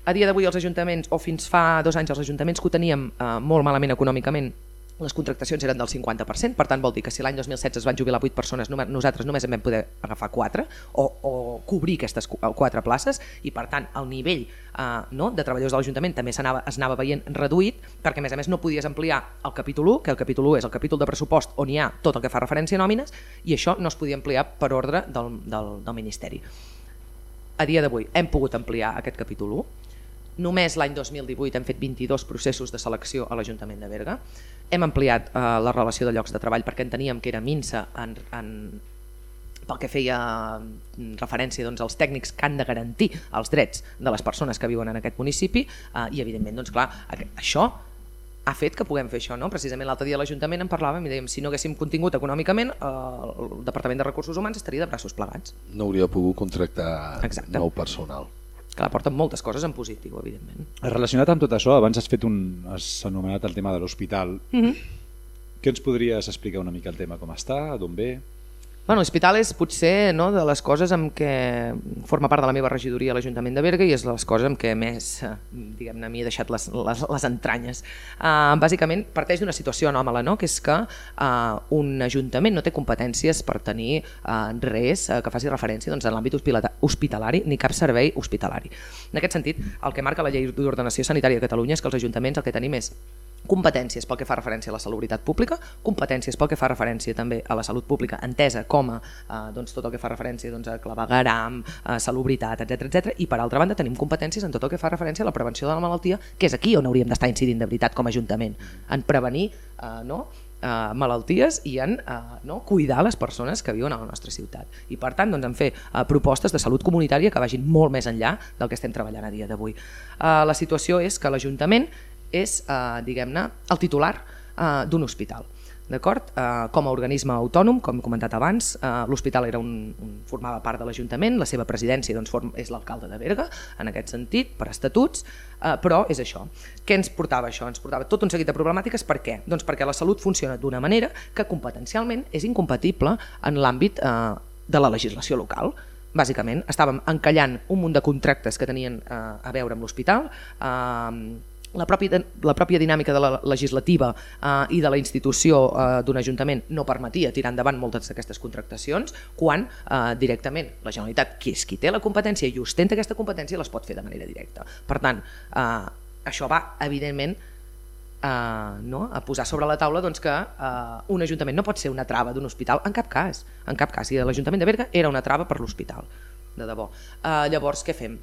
A dia d'avui els ajuntaments, o fins fa dos anys els ajuntaments que ho teníem eh, molt malament econòmicament, les contractacions eren del 50%, per tant vol dir que si l'any 2016 es van jubilar 8 persones, nosaltres només en vam poder agafar 4 o, o cobrir aquestes 4 places i per tant el nivell eh, no, de treballadors de l'Ajuntament també s'anava es anava veient reduït perquè a més a més no podies ampliar el capítol 1, que el capítol 1 és el capítol de pressupost on hi ha tot el que fa referència a nòmines i això no es podia ampliar per ordre del, del, del Ministeri. A dia d'avui hem pogut ampliar aquest capítol 1, Només l'any 2018 hem fet 22 processos de selecció a l'Ajuntament de Berga. Hem ampliat eh, la relació de llocs de treball perquè enteníem que era minsa en, en, pel que feia mm, referència doncs, als tècnics que han de garantir els drets de les persones que viuen en aquest municipi eh, i evidentment doncs, clar, això ha fet que puguem fer això. No? Precisament l'altre dia a l'Ajuntament en parlàvem i dèiem si no haguéssim contingut econòmicament el Departament de Recursos Humans estaria de braços plegats. No hauria pogut contractar Exacte. nou personal. Que la porten moltes coses en positiu, evidentment. Relacionat amb tot això, abans has fet un... has anomenat el tema de l'hospital. Mm. -hmm. Què ens podries explicar una mica el tema, com està, d'on ve? Bueno, l'hospital és potser no, de les coses amb què forma part de la meva regidoria a l'Ajuntament de Berga i és les coses amb què més, eh, diguem-ne, m'hi he deixat les, les, les entranyes. Uh, bàsicament parteix d'una situació anòmala, no? que és que uh, un ajuntament no té competències per tenir uh, res uh, que faci referència doncs, a l'àmbit hospitala- hospitalari ni cap servei hospitalari. En aquest sentit, el que marca la llei d'ordenació sanitària de Catalunya és que els ajuntaments el que tenim és competències pel que fa referència a la salubritat pública, competències pel que fa referència també a la salut pública entesa com a eh, doncs, tot el que fa referència doncs, a clavegaram, a salubritat, etc etc. i per altra banda tenim competències en tot el que fa referència a la prevenció de la malaltia, que és aquí on hauríem d'estar incidint de veritat com a Ajuntament, en prevenir eh, no? eh, malalties i en eh, no? cuidar les persones que viuen a la nostra ciutat. I per tant, doncs, en fer eh, propostes de salut comunitària que vagin molt més enllà del que estem treballant a dia d'avui. Eh, la situació és que l'Ajuntament és, eh, diguem-ne, el titular eh, d'un hospital. D'acord? Eh, com a organisme autònom, com he comentat abans, eh, l'hospital era un, un, formava part de l'Ajuntament, la seva presidència doncs, form, és l'alcalde de Berga, en aquest sentit, per estatuts, eh, però és això. Què ens portava això? Ens portava tot un seguit de problemàtiques, per què? Doncs perquè la salut funciona d'una manera que competencialment és incompatible en l'àmbit eh, de la legislació local. Bàsicament, estàvem encallant un munt de contractes que tenien eh, a veure amb l'hospital, eh, la pròpia, la pròpia dinàmica de la legislativa eh, i de la institució eh, d'un ajuntament no permetia tirar endavant moltes d'aquestes contractacions quan eh, directament la Generalitat, qui és qui té la competència i ostenta aquesta competència, les pot fer de manera directa. Per tant, eh, això va, evidentment, eh, no? a posar sobre la taula doncs, que eh, un ajuntament no pot ser una trava d'un hospital en cap cas. En cap cas. I l'Ajuntament de Berga era una trava per l'hospital, de debò. Eh, llavors, què fem?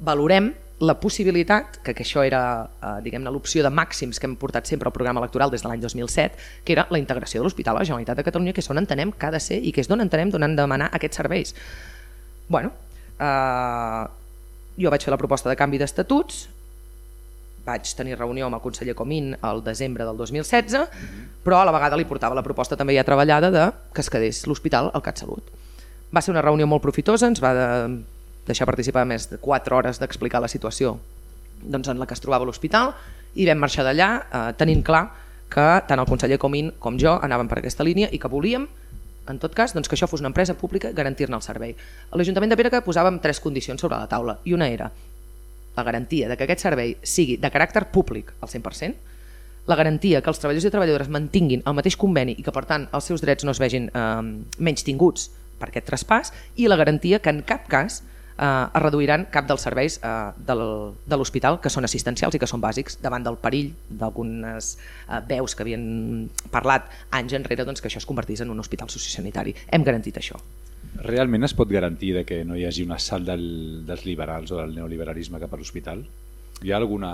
Valorem la possibilitat, que, que això era eh, diguem-ne l'opció de màxims que hem portat sempre al programa electoral des de l'any 2007, que era la integració de l'Hospital a la Generalitat de Catalunya, que és on entenem que ha de ser i que és d'on entenem d'on han de demanar aquests serveis. Bueno, eh, jo vaig fer la proposta de canvi d'estatuts, vaig tenir reunió amb el conseller Comín al desembre del 2016, però a la vegada li portava la proposta també ja treballada de que es quedés l'hospital al CatSalut. Va ser una reunió molt profitosa, ens va de deixar participar més de 4 hores d'explicar la situació doncs, en la que es trobava l'hospital i vam marxar d'allà eh, tenint clar que tant el conseller Comín com jo anàvem per aquesta línia i que volíem en tot cas, doncs, que això fos una empresa pública garantir-ne el servei. A l'Ajuntament de Berga posàvem tres condicions sobre la taula i una era la garantia de que aquest servei sigui de caràcter públic al 100%, la garantia que els treballadors i treballadores mantinguin el mateix conveni i que per tant els seus drets no es vegin eh, menys tinguts per aquest traspàs i la garantia que en cap cas eh, es reduiran cap dels serveis eh, del, de l'hospital que són assistencials i que són bàsics davant del perill d'algunes eh, veus que havien parlat anys enrere doncs, que això es convertís en un hospital sociosanitari. Hem garantit això. Realment es pot garantir de que no hi hagi un assalt del, dels liberals o del neoliberalisme cap a l'hospital? Hi ha alguna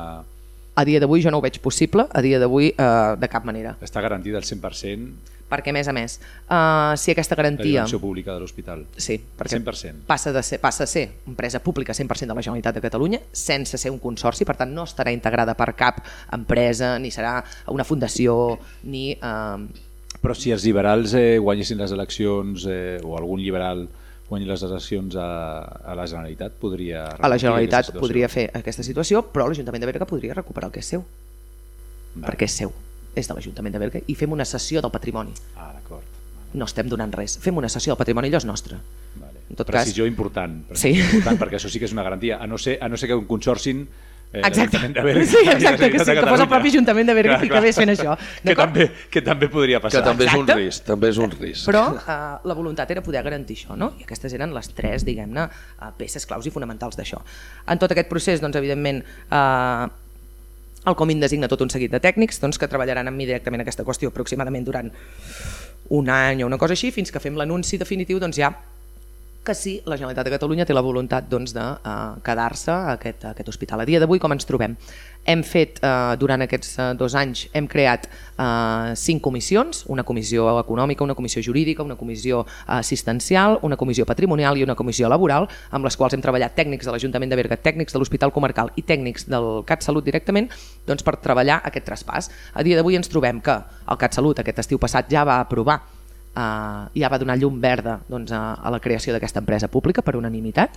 a dia d'avui jo no ho veig possible, a dia d'avui eh, de cap manera. Està garantida al 100% Perquè, a més a més, eh, si aquesta la garantia... direcció pública de l'hospital. Sí, perquè 100%. passa, de ser, passa a ser empresa pública 100% de la Generalitat de Catalunya sense ser un consorci, per tant no estarà integrada per cap empresa, ni serà una fundació, ni... Eh, Però si els liberals eh, guanyessin les eleccions eh, o algun liberal guanyi les eleccions a, a la Generalitat, podria... a la Generalitat podria fer aquesta situació, però l'Ajuntament de Berga podria recuperar el que és seu, Vale. perquè és seu, és de l'Ajuntament de Berga, i fem una sessió del patrimoni. Ah, d'acord. No estem donant res, fem una sessió del patrimoni, allò és nostre. Vale. En tot precisió cas- important, Sí. precisió important, perquè això sí que és una garantia, a no ser, a no ser que un consorcin eh, Exacte, de Berga sí, exacte, que, sí, que fos el propi Ajuntament de Berga Clar, clar. acabés fent això. Que també, que també podria Que passar. també és un risc, també és un risc. Però eh, la voluntat era poder garantir això, no? i aquestes eren les tres, diguem-ne, eh, peces claus i fonamentals d'això. En tot aquest procés, doncs, evidentment, eh, el Comín designa tot un seguit de tècnics doncs, que treballaran amb mi directament aquesta qüestió aproximadament durant un any o una cosa així, fins que fem l'anunci definitiu doncs, ja que sí, la Generalitat de Catalunya té la voluntat doncs, de uh, quedar-se a aquest, a aquest hospital. A dia d'avui com ens trobem? Hem fet, uh, durant aquests uh, dos anys, hem creat uh, cinc comissions, una comissió econòmica, una comissió jurídica, una comissió assistencial, una comissió patrimonial i una comissió laboral, amb les quals hem treballat tècnics de l'Ajuntament de Berga, tècnics de l'Hospital Comarcal i tècnics del CatSalut directament doncs, per treballar aquest traspàs. A dia d'avui ens trobem que el CatSalut aquest estiu passat ja va aprovar eh, ja va donar llum verda doncs, a, a la creació d'aquesta empresa pública per unanimitat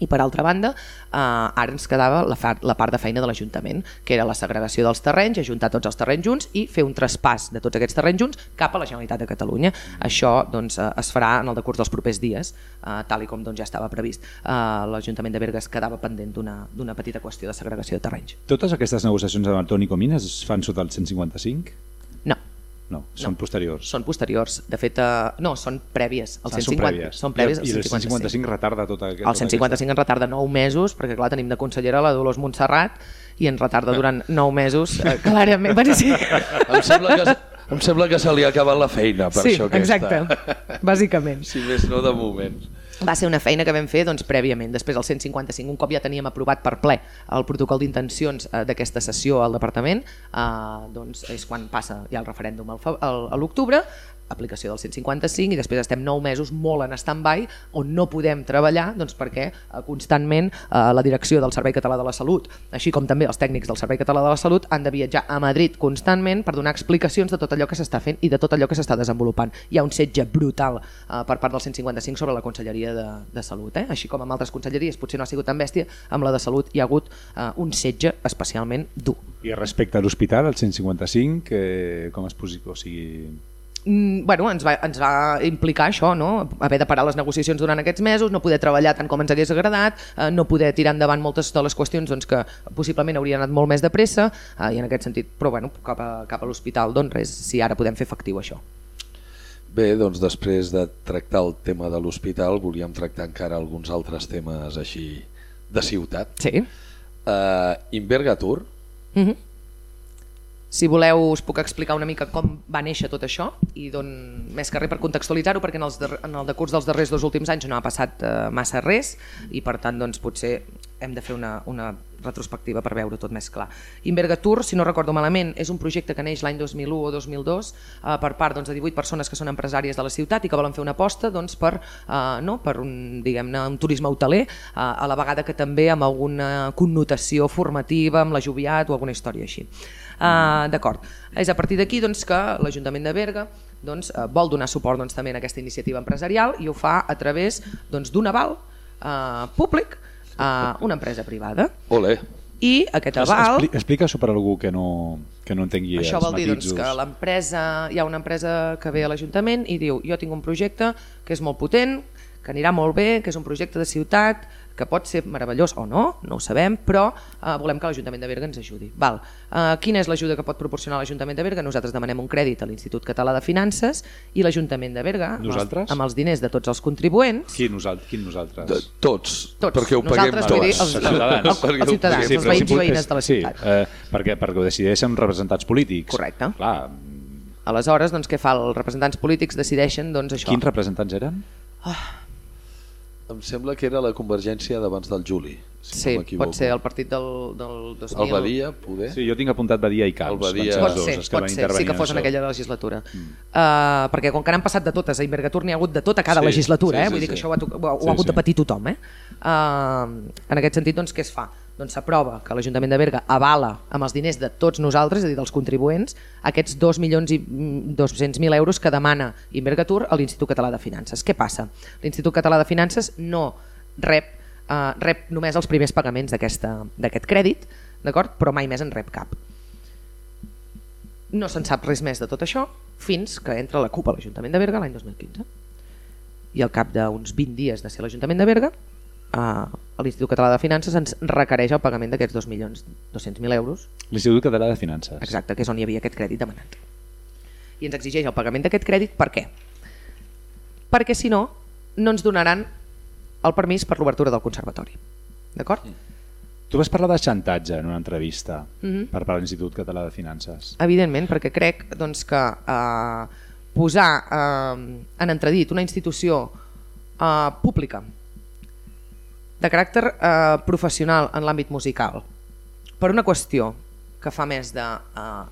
i per altra banda, eh, ara ens quedava la, fa, la part de feina de l'Ajuntament, que era la segregació dels terrenys, ajuntar tots els terrenys junts i fer un traspàs de tots aquests terrenys junts cap a la Generalitat de Catalunya. Això doncs, eh, es farà en el decurs dels propers dies, eh, tal i com doncs, ja estava previst. Eh, L'Ajuntament de Berga es quedava pendent d'una petita qüestió de segregació de terrenys. Totes aquestes negociacions amb Antoni Comín es fan sota el 155? No, No, són posteriors. són posteriors. De fet, eh, no, són prèvies. Ah, 150, són prèvies. Són prèvies I, I el 155 retarda tota, tota El 155 ens retarda 9 mesos, perquè clar, tenim de consellera la Dolors Montserrat i ens retarda durant 9 mesos, eh, clarament. Bueno, sí, *laughs* Em sembla que, em sembla que se li ha acabat la feina per sí això aquesta. exacte, bàsicament. *laughs* Si més no de moment. Va ser una feina que vam fer doncs, prèviament, després del 155, un cop ja teníem aprovat per ple el protocol d'intencions eh, d'aquesta sessió al departament, eh, doncs és quan passa ja el referèndum al a l'octubre, aplicació del 155 i després estem 9 mesos molt en stand-by on no podem treballar doncs, perquè eh, constantment eh, la direcció del Servei Català de la Salut, així com també els tècnics del Servei Català de la Salut han de viatjar a Madrid constantment per donar explicacions de tot allò que s'està fent i de tot allò que s'està desenvolupant. Hi ha un setge brutal eh, per part del 155 sobre la Conselleria de, de Salut, eh? així com amb altres conselleries, potser no ha sigut tan bèstia, amb la de Salut hi ha hagut eh, un setge especialment dur. I respecte a l'hospital, el 155, eh, com es posi... O sigui, bueno, ens va, ens va implicar això, no? haver de parar les negociacions durant aquests mesos, no poder treballar tant com ens hagués agradat, eh, no poder tirar endavant moltes de les qüestions doncs, que possiblement haurien anat molt més de pressa eh, i en aquest sentit, però bueno, cap a, cap a l'hospital, doncs res, si ara podem fer efectiu això. Bé, doncs després de tractar el tema de l'hospital volíem tractar encara alguns altres temes així de ciutat. Sí. Uh, Invergatur, Mm -hmm. Si voleu us puc explicar una mica com va néixer tot això i don, més que res per contextualitzar-ho perquè en, els en el decurs dels darrers dos últims anys no ha passat eh, massa res i per tant doncs, potser hem de fer una, una retrospectiva per veure tot més clar. Invergatur, si no recordo malament, és un projecte que neix l'any 2001 o 2002 eh, per part doncs, de 18 persones que són empresàries de la ciutat i que volen fer una aposta doncs, per, eh, no, per un, un turisme hoteler, eh, a la vegada que també amb alguna connotació formativa, amb la Joviat o alguna història així. Uh, D'acord. És a partir d'aquí doncs, que l'Ajuntament de Berga doncs, uh, vol donar suport doncs, també a aquesta iniciativa empresarial i ho fa a través doncs, d'un aval uh, públic a una empresa privada. ole, I aquest aval... Expli explica això per algú que no, que no entengui Això els vol dir doncs, que l'empresa, hi ha una empresa que ve a l'Ajuntament i diu jo tinc un projecte que és molt potent, que anirà molt bé, que és un projecte de ciutat, que pot ser meravellós o no, no ho sabem, però eh, volem que l'Ajuntament de Berga ens ajudi. Val. Eh, quina és l'ajuda que pot proporcionar l'Ajuntament de Berga? Nosaltres demanem un crèdit a l'Institut Català de Finances i l'Ajuntament de Berga, amb els, Nosaltres? amb els diners de tots els contribuents, Qui, nosal quin nosaltres? de, tots, Tots. perquè ho paguem Nosaltres, tots. vull dir, els- Els ciutadans. els- els ciutadans, els però veïns i si- veïnes de la sí, ciutat. Eh, perquè, perquè ho decideixen representats polítics. Correcte. Clar, aleshores doncs, què fa? Els representants polítics decideixen doncs, això. quins representants eren? Em sembla que era la convergència d'abans del Juli, si sí, no pot ser el partit del, del 2000. El Badia, poder? Sí, jo tinc apuntat Badia i Camps. El Badia- ser Pot els dos ser, que pot ser, sí que fos en aquella legislatura. Mm. Uh, perquè com que n'han passat de totes, a Invergatur n'hi ha hagut de tota cada Sí, legislatura, sí, eh? sí, vull dir que sí. això ho ha, ho ha, Sí, ha hagut de sí. patir tothom. Eh? Uh, en aquest sentit, doncs, què es fa? Doncs s'aprova que l'Ajuntament de Berga avala amb els diners de tots nosaltres, és a dir, dels contribuents, aquests 2 milions i mm, 200.000 euros que demana Invergatur a l'Institut Català de Finances. Què passa? L'Institut Català de Finances no rep, uh, rep només els primers pagaments d'aquest crèdit, d'acord? però mai més en rep cap. No se'n sap res més de tot això fins que entra la CUP a l'Ajuntament de Berga l'any 2015. I al cap d'uns 20 dies de ser l'Ajuntament de Berga, eh, l'Institut Català de Finances ens requereix el pagament d'aquests 2.200.000 euros, L'Institut Català de Finances. exacte, que és on hi havia aquest crèdit demanat. I ens exigeix el pagament d'aquest crèdit per què? Perquè si no, no ens donaran el permís per l'obertura del conservatori. D'acord? Tu vas parlar de xantatge en una entrevista Mhm. per part de l'Institut Català de Finances. Evidentment, perquè crec doncs, que eh, posar eh, en entredit una institució eh, pública de caràcter eh, professional en l'àmbit musical per una qüestió que fa més de eh,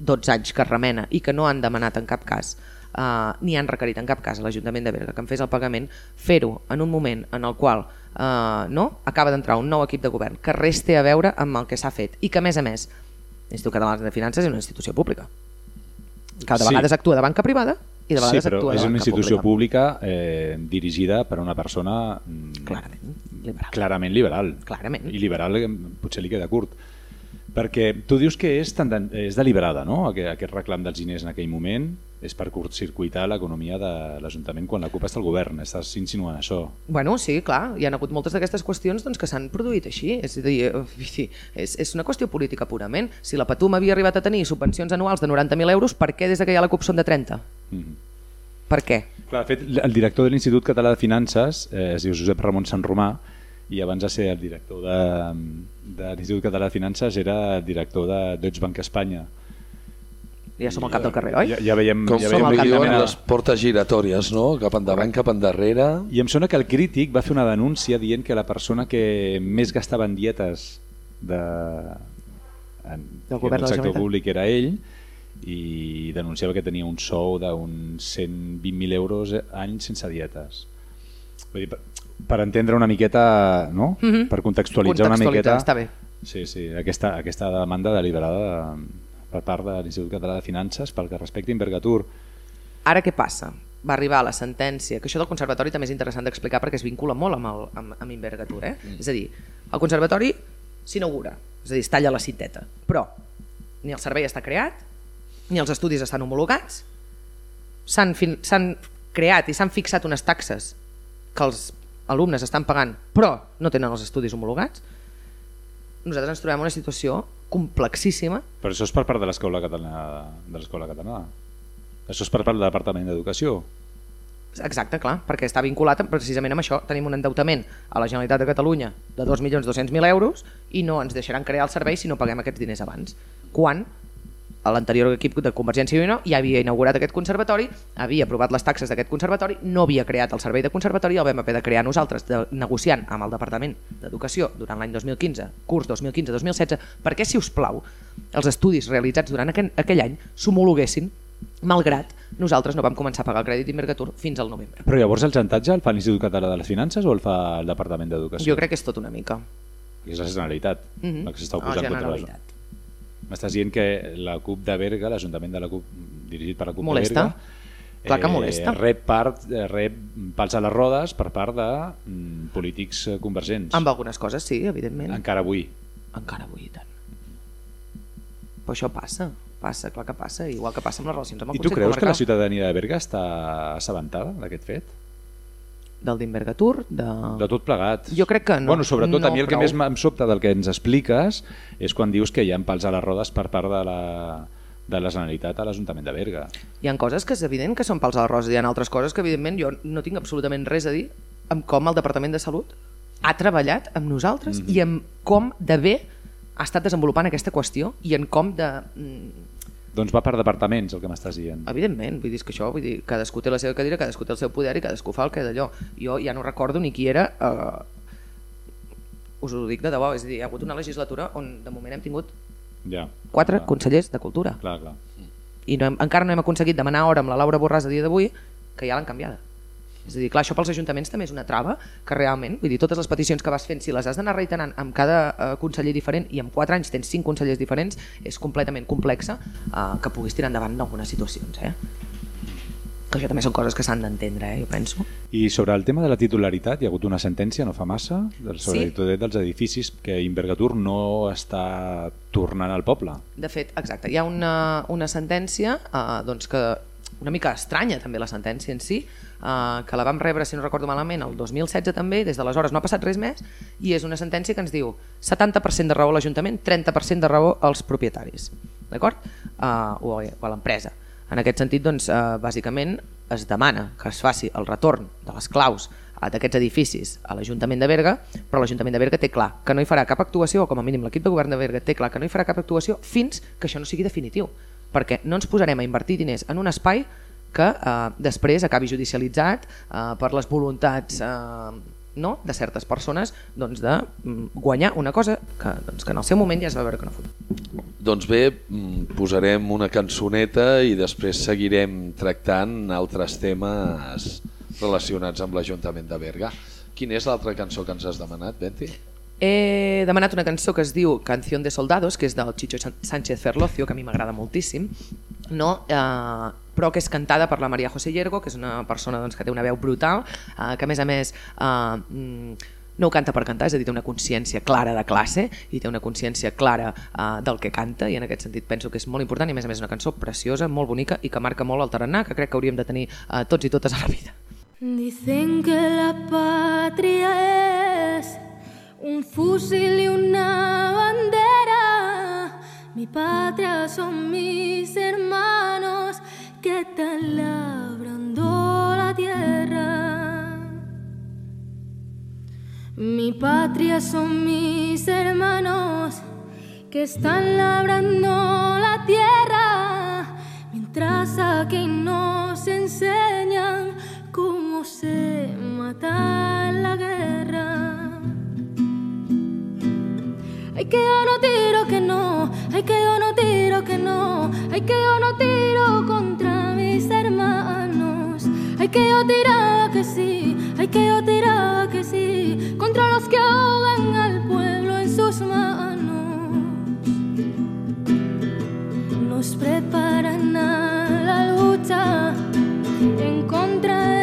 12 anys que remena i que no han demanat en cap cas eh, ni han requerit en cap cas a l'Ajuntament de Berga que en fes el pagament, fer-ho en un moment en el qual eh, no acaba d'entrar un nou equip de govern que res té a veure amb el que s'ha fet i que a més a més l'Institut Català de Finances és una institució pública que de Sí. vegades actua de banca privada i de Sí, vegades però actua és una institució pública. pública eh, dirigida per una persona mm, Clarament liberal. clarament liberal. Clarament. I liberal eh, potser li queda curt. Perquè tu dius que és, tenden, és deliberada, no?, aquest, aquest reclam dels diners en aquell moment és per curtcircuitar l'economia de l'Ajuntament quan la CUP està al govern. Estàs insinuant això. Bueno, sí, clar, hi ha hagut moltes d'aquestes qüestions doncs, que s'han produït així. És a dir, eh, és, és una qüestió política purament. Si la Patum havia arribat a tenir subvencions anuals de 90.000 euros, per què des que hi ha la CUP són de 30? Mm. Per què? Clar, de fet, el director de l'Institut Català de Finances eh, es diu Josep Ramon Sanromà i abans de ser el director de, de l'Institut Català de Finances era el director de Deutsche Bank Espanya. Ja som al cap del carrer, oi? Ja, ja veiem, Com ja som veiem al li cap de mena- les portes giratòries, no? Cap endavant, cap endarrere. I em sona que el crític va fer una denúncia dient que la persona que més gastava en dietes de, en, Del govern de la sector Generalitat. públic era ell i denunciava que tenia un sou d'uns 120.000 euros any sense dietes. Vull dir, per, entendre una miqueta, no? Mhm. per contextualitzar, una Contextualitzar, miqueta... està bé. Sí, sí, aquesta, aquesta demanda deliberada per part de l'Institut Català de Finances pel que respecta a Invergatur. Ara què passa? Va arribar la sentència, que això del conservatori també és interessant d'explicar perquè es vincula molt amb, el, amb, amb Invergatur. Eh? Mm. És a dir, el conservatori s'inaugura, és a dir, es talla la cinteta, però ni el servei està creat, ni els estudis estan homologats, s'han creat i s'han fixat unes taxes que els alumnes estan pagant, però no tenen els estudis homologats, nosaltres ens trobem una situació complexíssima Però això és per part de l'escola catalana. De l'escola catalana. Això és per part del Departament d'Educació. Exacte, clar, perquè està vinculat precisament amb això. Tenim un endeutament a la Generalitat de Catalunya de 2.200.000 euros i no ens deixaran crear el servei si no paguem aquests diners abans. Quan l'anterior equip de Convergència i Unió ja havia inaugurat aquest conservatori, havia aprovat les taxes d'aquest conservatori, no havia creat el servei de conservatori el vam haver de crear nosaltres, de, negociant amb el Departament d'Educació durant l'any 2015, curs 2015-2016, perquè, si us plau, els estudis realitzats durant aquell, aquell any s'homologuessin malgrat nosaltres no vam començar a pagar el crèdit d'Invergatur fins al novembre. Però llavors el xantatge el fa l'Institut Català de les Finances o el fa el Departament d'Educació? Jo crec que és tot una mica. És la Generalitat, Mhm. la que s'està oposant contra la... M'estàs dient que la CUP de Berga, l'Ajuntament de la CUP, dirigit per la CUP Molesta. de Berga, Clar que molesta. rep, part, eh, rep pals a les rodes per part de mm, polítics eh, convergents. Amb algunes coses sí, evidentment. Encara avui. Encara avui i tant. Però això passa, passa, clar que passa, igual que passa amb les relacions amb el I tu Consell creus que la ciutadania de Berga està assabentada d'aquest fet? Del d'Invergatur, de... De tot plegat. Jo crec que no. Bueno, sobretot no a mi el que prou. més em sobta del que ens expliques és quan dius que hi ha pals a les rodes per part de la, de la Generalitat a l'Ajuntament de Berga. Hi ha coses que és evident que són pels a la rosa, hi ha altres coses que evidentment jo no tinc absolutament res a dir amb com el Departament de Salut ha treballat amb nosaltres mm. -hmm. i amb com de bé ha estat desenvolupant aquesta qüestió i en com de... Doncs va per departaments el que m'estàs dient. Evidentment, vull dir que això, vull dir, cadascú té la seva cadira, cadascú té el seu poder i cadascú fa el que d'allò. Jo ja no recordo ni qui era eh, us ho dic de debò, és a dir, hi ha hagut una legislatura on de moment hem tingut Ja. quatre clar, consellers de cultura Clar, clar. i no hem, encara no hem aconseguit demanar hora amb la Laura Borràs a dia d'avui que ja l'han canviada. És a dir, clar, això pels ajuntaments també és una trava que realment, vull dir, totes les peticions que vas fent, si les has d'anar reiterant amb cada eh, conseller diferent i en 4 anys tens 5 consellers diferents, és completament complexa eh, que puguis tirar endavant en algunes situacions. Eh? Que això també són coses que s'han d'entendre, eh, jo penso. I sobre el tema de la titularitat, hi ha hagut una sentència no fa massa sobre Sí. la dels edificis que Invergatur no està tornant al poble. De fet, exacte, hi ha una, una sentència eh, doncs que una mica estranya també la sentència en si, eh, que la vam rebre, si no recordo malament, el 2016 també, des d'aleshores no ha passat res més, i és una sentència que ens diu 70% de raó a l'Ajuntament, 30% de raó als propietaris, d'acord? Eh, o, a- l'empresa. En aquest sentit, doncs, eh, bàsicament, es demana que es faci el retorn de les claus d'aquests edificis a l'Ajuntament de Berga, però l'Ajuntament de Berga té clar que no hi farà cap actuació, o com a mínim l'equip de govern de Berga té clar que no hi farà cap actuació fins que això no sigui definitiu, perquè no ens posarem a invertir diners en un espai que eh, després acabi judicialitzat eh, per les voluntats eh, no? de certes persones doncs, de mm, guanyar una cosa que, doncs, que en el seu moment ja es va veure que no fot. Doncs bé, mm, posarem una cançoneta i després seguirem tractant altres temes relacionats amb l'Ajuntament de Berga. Quina és l'altra cançó que ens has demanat, Benti? He demanat una cançó que es diu Canción de Soldados, que és del Chicho Sánchez Ferlocio, que a mi m'agrada moltíssim, no? eh, però que és cantada per la Maria José Yergo, que és una persona doncs, que té una veu brutal, eh, que a més a més eh, mm, no ho canta per cantar, és a dir, té una consciència clara de classe i té una consciència clara eh, del que canta i en aquest sentit penso que és molt important i a més a més una cançó preciosa, molt bonica i que marca molt el tarannà, que crec que hauríem de tenir eh, tots i totes a la vida. Dicen que la patria es un fusil y una bandera. Mi patria son mis hermanos que están labrando la tierra. Mi patria son mis hermanos que están labrando la tierra, mientras aquí nos enseñan cómo se mata la guerra. Ay que yo no tiro que no, ay que yo no tiro que no, ay que yo no tiro contra mis hermanos, ay que yo tiraba que sí, ay que yo tiraba que sí, contra los que ahogan al pueblo en sus manos. Nos preparan a la lucha en contra de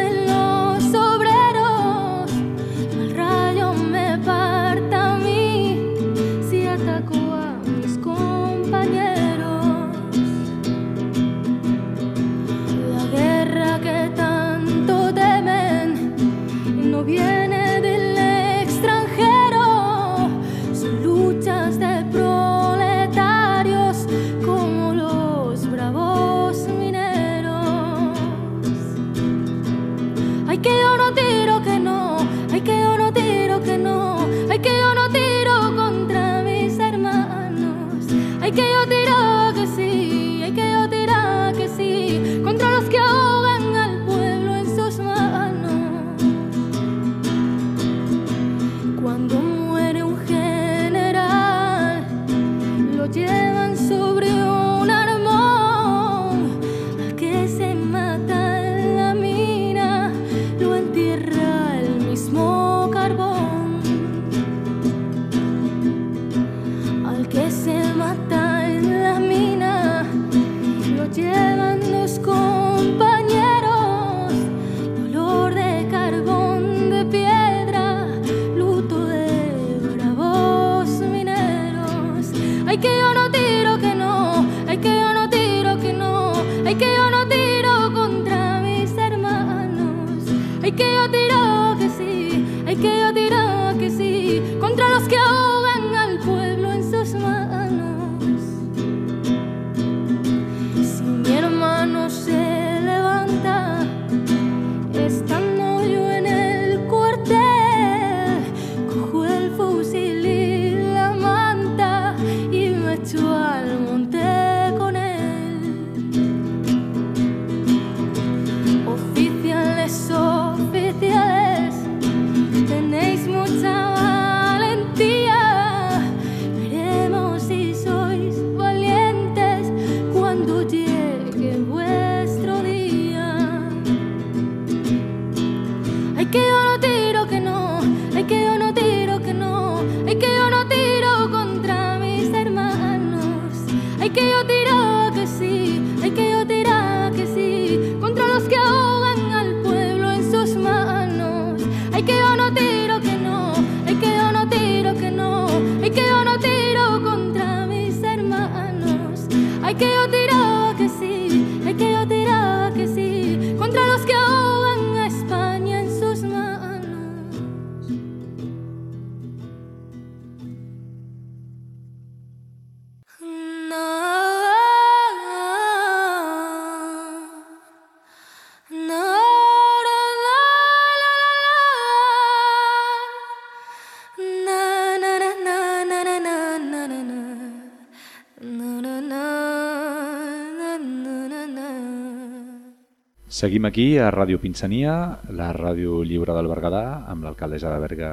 Seguim aquí a Ràdio Pinsania, la ràdio lliure del Berguedà, amb l'alcaldessa de Berga,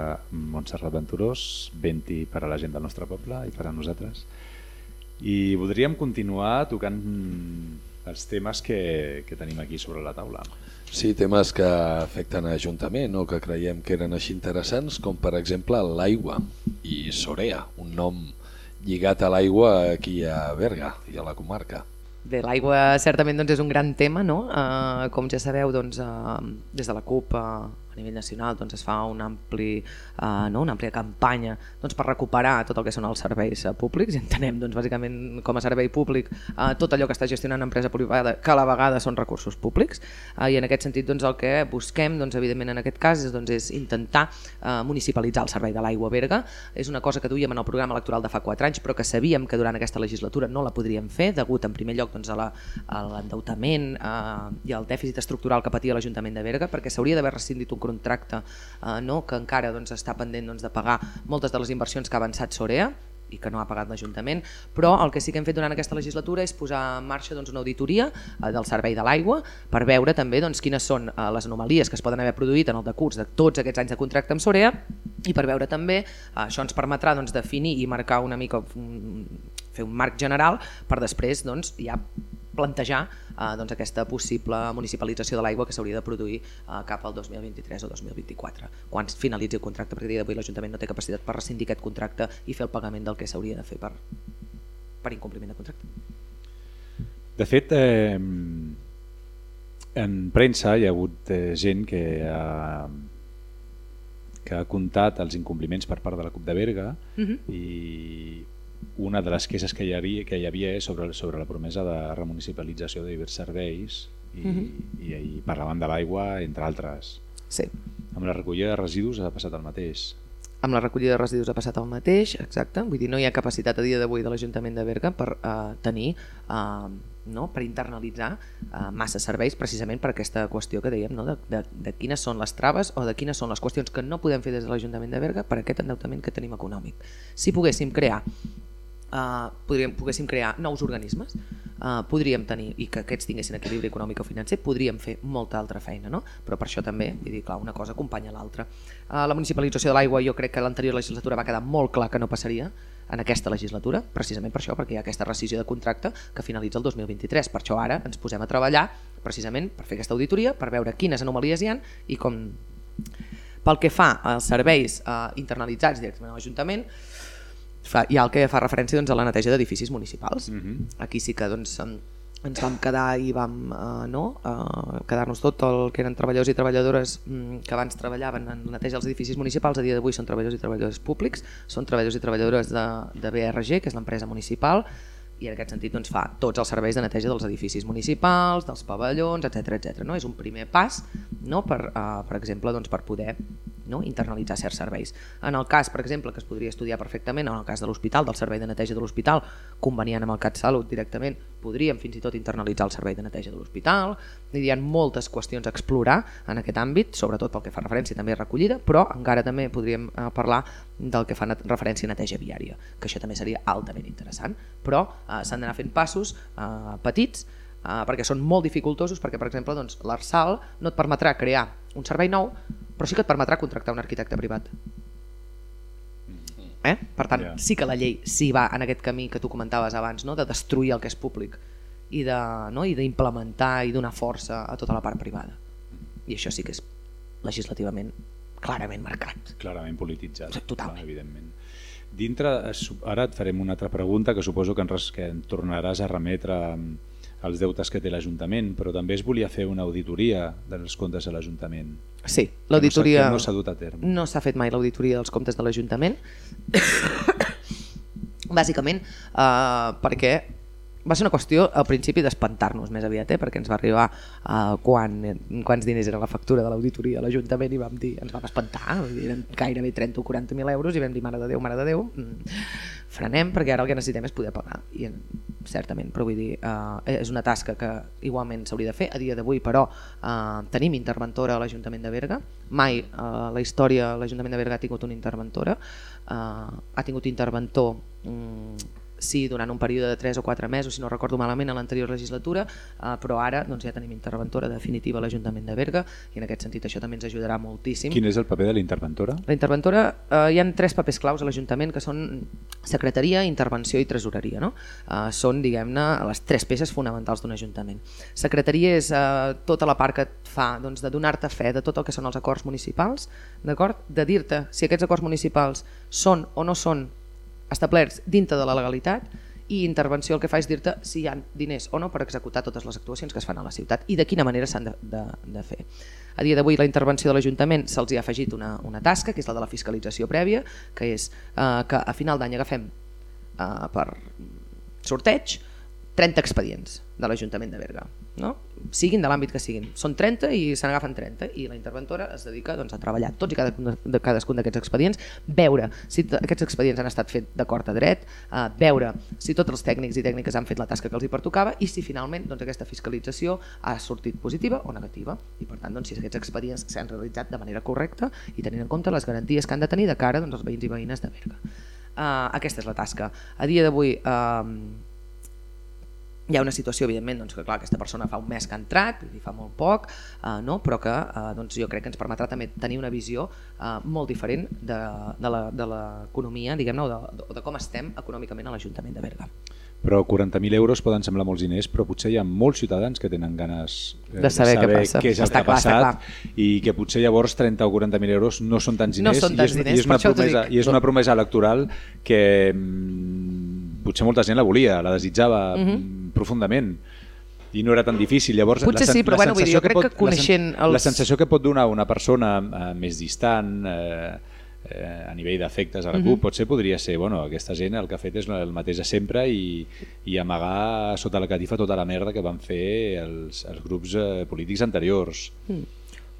Montserrat Venturós, 20 per a la gent del nostre poble i per a nosaltres. I voldríem continuar tocant els temes que, que tenim aquí sobre la taula. Sí, temes que afecten a Ajuntament o que creiem que eren així interessants, com per exemple l'aigua i Sorea, un nom lligat a l'aigua aquí a Berga i a la comarca. Bé, l'aigua certament doncs, és un gran tema, no? Uh, com ja sabeu, doncs, uh, des de la CUP uh, a nivell nacional doncs, es fa un ampli, uh, no? una àmplia campanya doncs, per recuperar tot el que són els serveis uh, públics i entenem doncs, bàsicament com a servei públic uh, tot allò que està gestionant empresa privada que a la vegada són recursos públics uh, i en aquest sentit doncs, el que busquem doncs, evidentment en aquest cas és, doncs, és intentar uh, municipalitzar el servei de l'aigua a Berga és una cosa que duíem en el programa electoral de fa 4 anys però que sabíem que durant aquesta legislatura no la podríem fer degut en primer lloc doncs, a l'endeutament eh, i al dèficit estructural que patia l'Ajuntament de Berga perquè s'hauria d'haver rescindit un contracte eh, no, que encara doncs, està pendent doncs, de pagar moltes de les inversions que ha avançat Sorea i que no ha pagat l'Ajuntament, però el que sí que hem fet durant aquesta legislatura és posar en marxa doncs, una auditoria eh, del servei de l'aigua per veure també doncs, quines són eh, les anomalies que es poden haver produït en el decurs de tots aquests anys de contracte amb Sorea i per veure també, eh, això ens permetrà doncs, definir i marcar una mica, mm, fer un marc general per després doncs, ja plantejar eh, doncs, aquesta possible municipalització de l'aigua que s'hauria de produir eh, cap al 2023 o 2024, quan finalitzi el contracte, perquè a dia d'avui l'Ajuntament no té capacitat per rescindir aquest contracte i fer el pagament del que s'hauria de fer per, per incompliment de contracte. De fet, eh, en premsa hi ha hagut eh, gent que ha, que ha comptat els incompliments per part de la CUP de Berga Mhm. i una de les queixes que hi havia, que hi havia sobre, sobre la promesa de remunicipalització de diversos serveis i, Mhm. i, i parlaven de l'aigua, entre altres. Sí. Amb la recollida de residus ha passat el mateix. Amb la recollida de residus ha passat el mateix, exacte, vull dir, no hi ha capacitat a dia d'avui de l'Ajuntament de Berga per eh, tenir, eh, no, per internalitzar eh, massa serveis precisament per aquesta qüestió que dèiem, no, de, de, de quines són les traves o de quines són les qüestions que no podem fer des de l'Ajuntament de Berga per aquest endeutament que tenim econòmic. Si poguéssim crear Uh, podríem, poguéssim crear nous organismes, uh, podríem tenir, i que aquests tinguessin equilibri econòmic o financer, podríem fer molta altra feina, no? però per això també, vull dir, clar, una cosa acompanya l'altra. Uh, la municipalització de l'aigua jo crec que l'anterior legislatura va quedar molt clar que no passaria en aquesta legislatura, precisament per això, perquè hi ha aquesta rescisió de contracte que finalitza el 2023. Per això ara ens posem a treballar precisament per fer aquesta auditoria, per veure quines anomalies hi han i com... Pel que fa als serveis eh, internalitzats directament a l'Ajuntament, hi ha el que fa referència doncs, a la neteja d'edificis municipals. Mm -hmm. Aquí sí que doncs, ens vam quedar i vam eh, no, eh, quedar-nos tot el que eren treballadors i treballadores mm, que abans treballaven en neteja dels edificis municipals, a dia d'avui són treballadors i treballadores públics, són treballadors i treballadores de, de BRG, que és l'empresa municipal, i en aquest sentit doncs, fa tots els serveis de neteja dels edificis municipals, dels pavellons, etc etc. No? És un primer pas no? per, uh, per exemple doncs, per poder no? internalitzar certs serveis. En el cas, per exemple, que es podria estudiar perfectament, en el cas de l'hospital, del servei de neteja de l'hospital, convenient amb el CatSalut directament, podríem fins i tot internalitzar el servei de neteja de l'hospital, hi ha moltes qüestions a explorar en aquest àmbit, sobretot pel que fa referència també a recollida, però encara també podríem eh, parlar del que fa referència a neteja viària, que això també seria altament interessant, però eh, s'han d'anar fent passos eh, petits eh, perquè són molt dificultosos perquè per exemple doncs, l'ARSAL no et permetrà crear un servei nou però sí que et permetrà contractar un arquitecte privat eh? per tant Ja. sí que la llei sí va en aquest camí que tu comentaves abans no? de destruir el que és públic i de, no? i d'implementar i donar força a tota la part privada i això sí que és legislativament clarament marcat. Clarament polititzat. Totalment. Clar, evidentment. Dintre, es- ara et farem una altra pregunta que suposo que, en res, que en tornaràs a remetre mm, als deutes que té l'Ajuntament, però també es volia fer una auditoria dels comptes de l'Ajuntament. Sí, l'auditoria... no s'ha- no s'ha dut a terme. No s'ha fet mai l'auditoria dels comptes de l'Ajuntament. *coughs* Bàsicament eh, perquè va ser una qüestió al principi d'espantar-nos més aviat, eh? perquè ens va arribar eh, quan, quants diners era la factura de l'auditoria a l'Ajuntament i vam dir, ens vam espantar, eren gairebé 30 o 40.000 euros i vam dir, mare de Déu, mare de Déu, mm, frenem perquè ara el que necessitem és poder pagar. I certament, però vull dir, eh, és una tasca que igualment s'hauria de fer. A dia d'avui, però, eh, tenim interventora a l'Ajuntament de Berga. Mai eh, la història l'Ajuntament de Berga ha tingut una interventora. Eh, ha tingut interventor mm, sí, durant un període de 3 o 4 mesos, si no recordo malament, a l'anterior legislatura, eh, però ara doncs, ja tenim interventora definitiva a l'Ajuntament de Berga i en aquest sentit això també ens ajudarà moltíssim. Quin és el paper de l'interventora? La interventora, eh, hi han tres papers claus a l'Ajuntament que són secretaria, intervenció i tresoreria. No? Eh, són, diguem-ne, les tres peces fonamentals d'un Ajuntament. Secretaria és eh, tota la part que et fa doncs, de donar-te fe de tot el que són els acords municipals, d'acord? de dir-te si aquests acords municipals són o no són establerts dintre de la legalitat i intervenció el que fa és dir-te si hi ha diners o no per executar totes les actuacions que es fan a la ciutat i de quina manera s'han de, de, de fer. A dia d'avui la intervenció de l'Ajuntament se'ls ha afegit una, una tasca, que és la de la fiscalització prèvia, que és eh, que a final d'any agafem eh, per sorteig 30 expedients de l'Ajuntament de Berga, no? siguin de l'àmbit que siguin. Són 30 i se n'agafen 30 i la interventora es dedica doncs, a treballar tots i cadascun de- cadascun d'aquests expedients, veure si aquests expedients han estat fets d'acord a dret, eh, veure si tots els tècnics i tècniques han fet la tasca que els hi pertocava i si finalment doncs, aquesta fiscalització ha sortit positiva o negativa i per tant doncs, si aquests expedients s'han realitzat de manera correcta i tenint en compte les garanties que han de tenir de cara doncs, als veïns i veïnes de Berga. Uh, aquesta és la tasca. A dia d'avui uh, hi ha una situació, evidentment, doncs, que clar, aquesta persona fa un mes que ha entrat, vull dir, fa molt poc, eh, no? però que eh, doncs, jo crec que ens permetrà també tenir una visió eh, molt diferent de, de la- de l'economia, diguem-ne, o, de, de com estem econòmicament a l'Ajuntament de Berga. Però 40.000 euros poden semblar molts diners, però potser hi ha molts ciutadans que tenen ganes eh, De saber què passa. què és el Està que ha clar, està passat i que potser llavors 30 o 40.000 euros no són tants No diners, són i, tants és, diners, i, és una promesa, i és una promesa electoral que mm, potser molta gent la volia, la desitjava mm profundament i no era tan difícil. Llavors, Mhm. Potser la, sen- sí, però la bueno, vull dir, jo crec que la sen- coneixent els- La sensació que pot donar una persona eh, més distant eh, eh, a nivell d'efectes a la Mhm. CUP potser podria ser, bueno, aquesta gent el que ha fet és el mateix de sempre i, i amagar sota la catifa tota la merda que van fer els, els grups eh, polítics anteriors.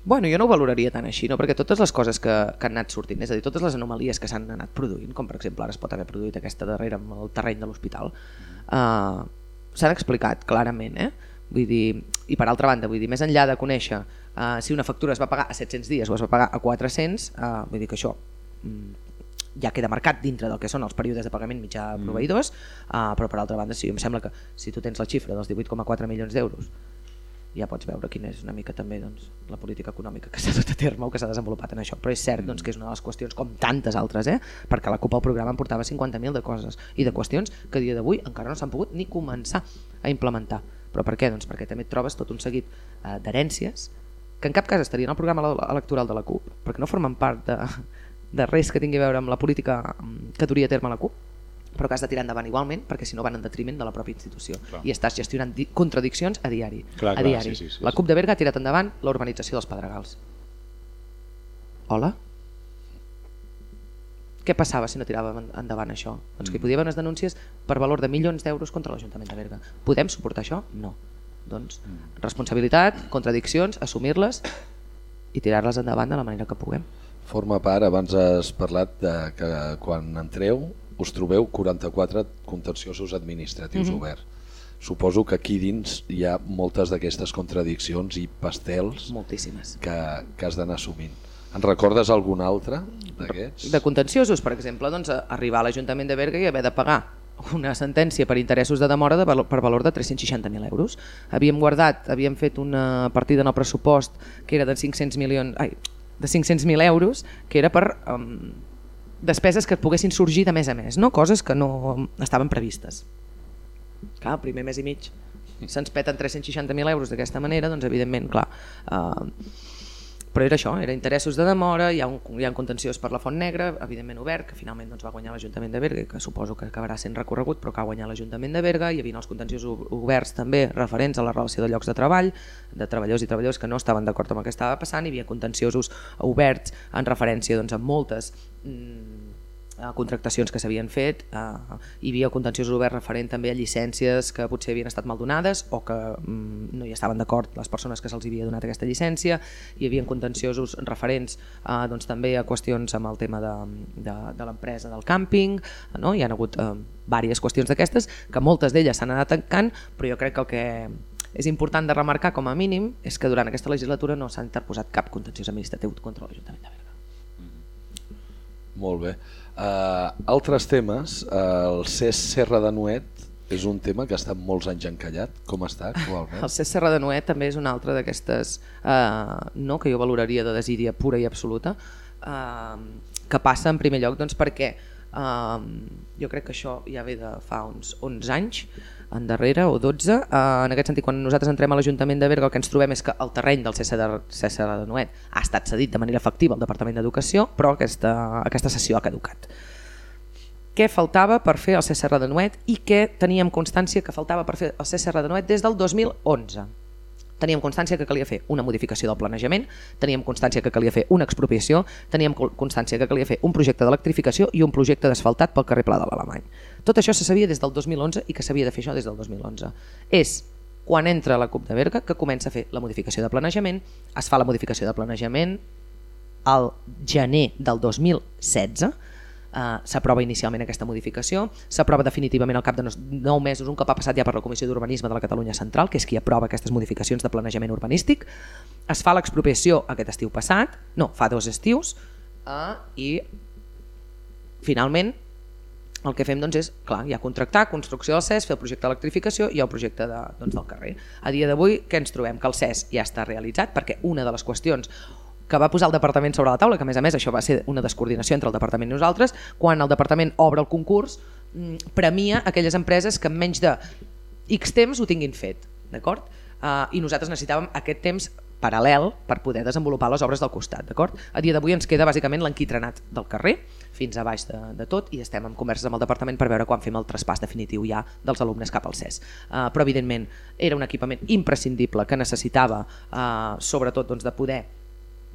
Bueno, jo no ho valoraria tant així, no? perquè totes les coses que, que han anat sortint, és a dir, totes les anomalies que s'han anat produint, com per exemple ara es pot haver produït aquesta darrera amb el terreny de l'hospital, uh, s'han explicat clarament, eh? Vull dir, i per altra banda, vull dir, més enllà de conèixer uh, si una factura es va pagar a 700 dies o es va pagar a 400, uh, vull dir que això mm, ja queda marcat dintre del que són els períodes de pagament mitjà a proveïdors, uh, però per altra banda sí, em sembla que si tu tens la xifra dels 18,4 milions d'euros ja pots veure quina és una mica també doncs, la política econòmica que s'ha dut a terme o que s'ha desenvolupat en això, però és cert doncs, que és una de les qüestions com tantes altres, eh? perquè la CUP al programa en portava 50.000 de coses i de qüestions que a dia d'avui encara no s'han pogut ni començar a implementar. Però per què? Doncs perquè també trobes tot un seguit eh, d'herències que en cap cas estarien al programa ele- electoral de la CUP, perquè no formen part de, de res que tingui a veure amb la política mm, que duria a terme la CUP, però que has de tirar endavant igualment perquè si no van en detriment de la pròpia institució Clar. i estàs gestionant di- contradiccions a diari. Clar, a clar, diari. sí, sí, sí, la. CUP de Berga ha tirat endavant la urbanització dels Pedregals. Hola? Què passava si no tiràvem en- endavant això? Doncs que hi podia haver unes denúncies per valor de milions d'euros contra l'Ajuntament de Berga. Podem suportar això? No. Doncs responsabilitat, contradiccions, assumir-les i tirar-les endavant de la manera que puguem. Forma part, abans has parlat de que quan entreu us trobeu 44 contenciosos administratius Mhm. oberts. Suposo que aquí dins hi ha moltes d'aquestes contradiccions i pastels Moltíssimes. que, que has d'anar assumint. En recordes algun altre d'aquests? de contenciosos, per exemple, doncs, arribar a l'Ajuntament de Berga i haver de pagar una sentència per interessos de demora de valor, per valor de 360.000 euros. Havíem guardat, havíem fet una partida en el pressupost que era de 500 milions, ai, de 500.000 euros, que era per um, despeses que poguessin sorgir de mes a mes, no? coses que no estaven previstes. Clar, primer mes i mig se'ns peten 360.000 euros d'aquesta manera, doncs evidentment, clar, eh, però era això, era interessos de demora, hi ha un, hi ha un contenciós per la Font Negra, evidentment obert, que finalment doncs, va guanyar l'Ajuntament de Berga, que suposo que acabarà sent recorregut, però que ha guanyat l'Ajuntament de Berga, hi havia els contenciosos ob- oberts també referents a la relació de llocs de treball, de treballadors i treballadors que no estaven d'acord amb el que estava passant, hi havia contenciosos oberts en referència doncs, a moltes mm, eh, contractacions que s'havien fet, eh, hi havia contenciosos oberts referent també a llicències que potser havien estat mal donades o que mm, no hi estaven d'acord les persones que se'ls havia donat aquesta llicència, hi havia contenciosos referents eh, doncs, també a qüestions amb el tema de, de, de l'empresa del càmping, no? hi ha hagut eh, diverses qüestions d'aquestes, que moltes d'elles s'han anat tancant, però jo crec que el que és important de remarcar com a mínim és que durant aquesta legislatura no s'ha interposat cap contenciós administratiu contra l'Ajuntament de Berga. Molt bé. Uh, altres temes, uh, el CES Serra de Nuet és un tema que ha estat molts anys encallat. Com està actualment? El CES Serra de Noet també és una altra d'aquestes eh, no, que jo valoraria de desídia pura i absoluta eh, que passa en primer lloc doncs, perquè eh, jo crec que això ja ve de fa uns 11 anys endarrere o 12 eh, en aquest sentit quan nosaltres entrem a l'Ajuntament de Berga el que ens trobem és que el terreny del CES de, CES Serra de Noet ha estat cedit de manera efectiva al Departament d'Educació però aquesta, aquesta sessió ha caducat què faltava per fer el CSR de Noet i què teníem constància que faltava per fer el CSR de Noet des del 2011. Teníem constància que calia fer una modificació del planejament, teníem constància que calia fer una expropiació, teníem co- constància que calia fer un projecte d'electrificació i un projecte d'asfaltat pel carrer Pla de l'Alemany. Tot això se sabia des del 2011 i que s'havia de fer això des del 2011. És quan entra la CUP de Berga que comença a fer la modificació de planejament, es fa la modificació de planejament al gener del 2016 Uh, s'aprova inicialment aquesta modificació, s'aprova definitivament al cap de nos- nou mesos, un cop ha passat ja per la Comissió d'Urbanisme de la Catalunya Central, que és qui aprova aquestes modificacions de planejament urbanístic. Es fa l'expropiació aquest estiu passat, no, fa dos estius, uh, i finalment el que fem doncs, és, clar, ja contractar, construcció del CES, fer el projecte d'electrificació i el projecte de, doncs, del carrer. A dia d'avui, què ens trobem? Que el CES ja està realitzat perquè una de les qüestions que va posar el departament sobre la taula, que a més a més això va ser una descoordinació entre el departament i nosaltres, quan el departament obre el concurs, mm, premia aquelles empreses que en menys de X temps ho tinguin fet, d'acord? Uh, I nosaltres necessitàvem aquest temps paral·lel per poder desenvolupar les obres del costat, d'acord? A dia d'avui ens queda bàsicament l'enquitrenat del carrer, fins a baix de, de tot, i estem en converses amb el departament per veure quan fem el traspàs definitiu ja dels alumnes cap al CES. Uh, però evidentment era un equipament imprescindible que necessitava, uh, sobretot doncs, de poder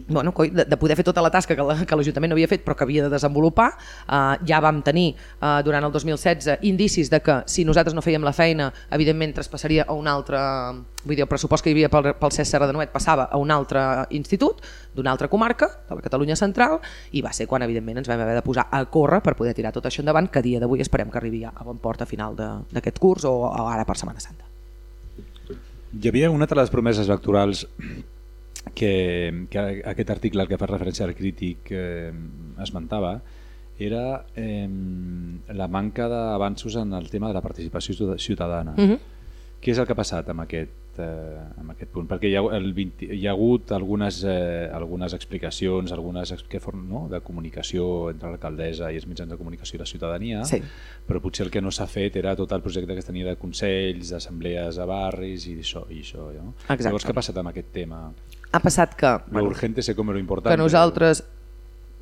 bueno, coi, de, de poder fer tota la tasca que la- l'Ajuntament no havia fet però que havia de desenvolupar. Uh, ja vam tenir uh, durant el 2016 indicis de que si nosaltres no fèiem la feina, evidentment traspassaria a un altre... Vull dir, el pressupost que hi havia pel, pel CES Serra de Noet passava a un altre institut d'una altra comarca, de la Catalunya Central, i va ser quan evidentment ens vam haver de posar a córrer per poder tirar tot això endavant, que dia d'avui esperem que arribi a bon port a final d'aquest curs o, o ara per Setmana Santa. Hi havia una de les promeses electorals que, que aquest article al que fa referència al crític eh, esmentava era eh, la manca d'avanços en el tema de la participació ciuta- ciutadana. Mhm. Què és el que ha passat amb aquest, eh, amb aquest punt? Perquè hi ha, el 20, hi ha hagut algunes, eh, algunes explicacions, algunes que formen, no? de comunicació entre l'alcaldessa i els mitjans de comunicació i la ciutadania, Sí. però potser el que no s'ha fet era tot el projecte que es tenia de consells, d'assemblees a barris i això. I això no? Exacte. Llavors, què ha passat amb aquest tema? Ha passat que... Lo urgente se come lo importante. que nosaltres